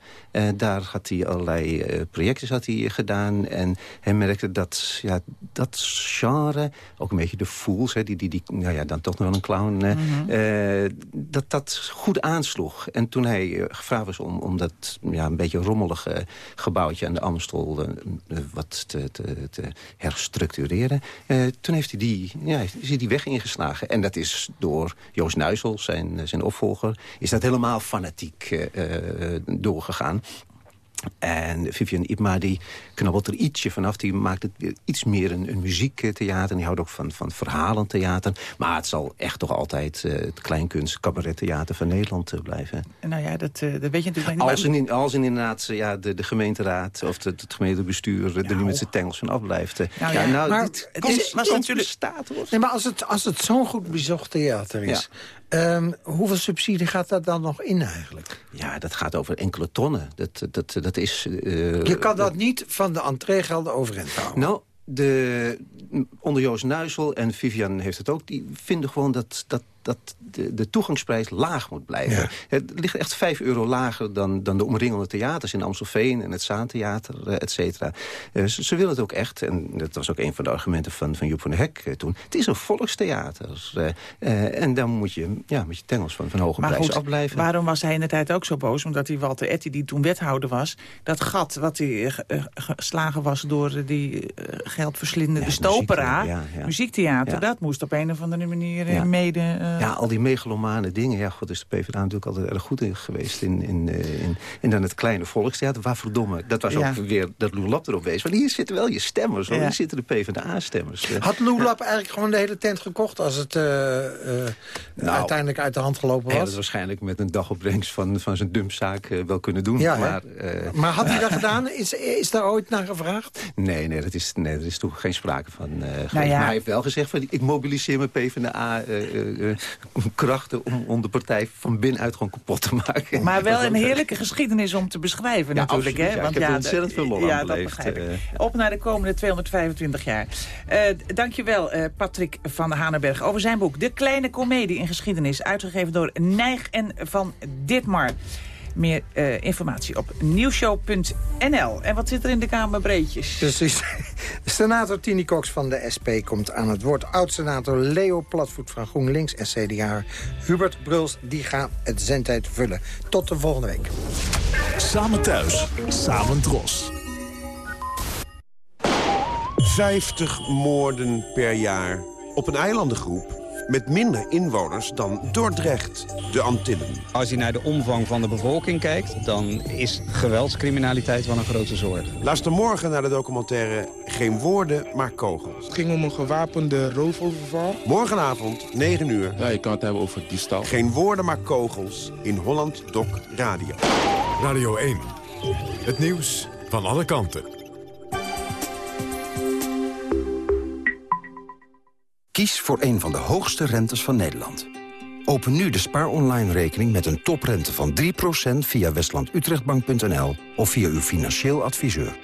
daar had hij allerlei projecten had hij gedaan. En hij merkte dat ja, dat genre, ook een beetje de fools... Hè, die, die, die, nou ja, dan toch nog wel een clown... Mm -hmm. dat dat goed aansloeg. En toen hij gevraagd was om, om dat ja, een beetje rommelige gebouwtje... aan de Amstel wat te, te, te herstructureren... toen heeft hij die, ja, is hij die weg ingeslagen. En dat is door Joost Nuisel, zijn, zijn opvolger... is dat helemaal fanatiek uh, doorgegaan. En Vivian Ipma die knabbelt er ietsje vanaf. Die maakt het iets meer een, een muziektheater. En die houdt ook van, van verhalentheater. Maar het zal echt toch altijd uh, het kleinkunst cabarettheater van Nederland uh, blijven. Nou ja, dat, uh, dat weet je natuurlijk niet. Als in, als in inderdaad ja, de, de gemeenteraad of de, het gemeentebestuur... Nou. er nu met zijn tengels van afblijft. Nou, ja, nou, maar dit, het is, was natuurlijk staat hoor. Nee, maar als het, als het zo'n goed bezocht theater is... Ja. Um, hoeveel subsidie gaat dat dan nog in eigenlijk? Ja, dat gaat over enkele tonnen. Dat, dat, dat is, uh, Je kan dat niet van de entreegelden overeind houden? Nou, de, onder Joost Nuisel en Vivian heeft het ook... die vinden gewoon dat, dat, dat de, de toegangsprijs laag moet blijven. Ja. Het ligt echt 5 euro lager dan, dan de omringende theaters... in Amstelveen en het Zaantheater, et cetera. Uh, ze, ze, willen het ook echt, en dat was ook een van de argumenten van, van Joep van der Hek uh, toen... het is een volkstheater. Uh, en dan moet je ja, met je tengels van, van hoge prijzen afblijven. waarom was hij in de tijd ook zo boos? Omdat die Walter Etty, die toen wethouder was... dat gat wat hij geslagen was door die geldverslindende ja, stopera... Ja, muziektheater, dat moest op een of andere manier mede. Ja, al die megalomane dingen. Ja, god, is de PvdA natuurlijk altijd erg goed in geweest. In, in, uh, in, in dan het kleine volkstheater. Waar verdomme, dat was ja. ook weer dat Lap erop wees. Want hier zitten wel je stemmers. Ja. Hier zitten de PvdA-stemmers. Had Lap eigenlijk gewoon de hele tent gekocht... als het uh, nou, uiteindelijk uit de hand gelopen was? Hij had het waarschijnlijk met een dagopbrengst van, van zijn dumpzaak wel kunnen doen. Ja, maar, maar had hij dat gedaan? Is, is daar ooit naar gevraagd? Nee, nee, dat is, nee, er is toch geen sprake van nou. Maar hij heeft wel gezegd, van, ik mobiliseer mijn PvdA-krachten... Uh, om, om de partij van binnenuit gewoon kapot te maken. Maar wel een heerlijke geschiedenis om te beschrijven ja, natuurlijk. Hè? Want, ik heb ja, ontzettend veel lol ja. Dat begrijp ik. Op naar de komende 225 jaar. Uh, dankjewel, uh, Patrick van Hanenberg, over zijn boek... De Kleine Comedie in Geschiedenis, uitgegeven door Nijg en Van Ditmar. Meer uh, informatie op nieuwshow.nl. En wat zit er in de Kamer breedjes? Precies. Senator Tini Cox van de SP komt aan het woord. Oud-senator Leo Platvoet van GroenLinks en CDA Hubert Bruls die gaan het zendtijd vullen. Tot de volgende week. Samen thuis, samen dros. 50 moorden per jaar op een eilandengroep met minder inwoners dan Dordrecht, de Antillen. Als je naar de omvang van de bevolking kijkt... dan is geweldscriminaliteit wel een grote zorg. Luister morgen naar de documentaire Geen woorden, maar kogels. Het ging om een gewapende roofoverval. Morgenavond, 9 uur. Ja, je kan het hebben over diefstal. Geen woorden, maar kogels in Holland Doc Radio. Radio 1. Het nieuws van alle kanten. Kies voor een van de hoogste rentes van Nederland. Open nu de Spaar Online rekening met een toprente van 3% via westlandutrechtbank.nl of via uw financieel adviseur.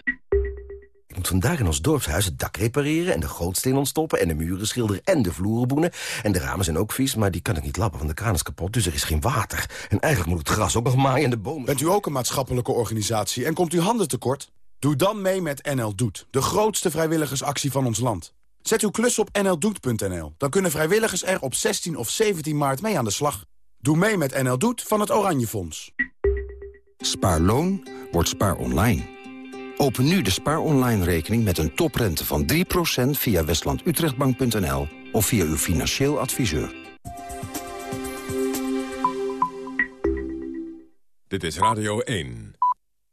Ik moet vandaag in ons dorpshuis het dak repareren... en de gootsteen ontstoppen en de muren schilderen en de vloeren boenen. En de ramen zijn ook vies, maar die kan ik niet lappen, want de kraan is kapot. Dus er is geen water. En eigenlijk moet het gras ook nog maaien en de bomen... Bent u ook een maatschappelijke organisatie en komt u handen tekort? Doe dan mee met NL Doet, de grootste vrijwilligersactie van ons land. Zet uw klus op nldoet.nl. Dan kunnen vrijwilligers er op 16 of 17 maart mee aan de slag. Doe mee met NL Doet van het Oranje Fonds. Spaarloon wordt spaar online. Open nu de spaar online rekening met een toprente van 3% via westlandutrechtbank.nl of via uw financieel adviseur. Dit is Radio 1.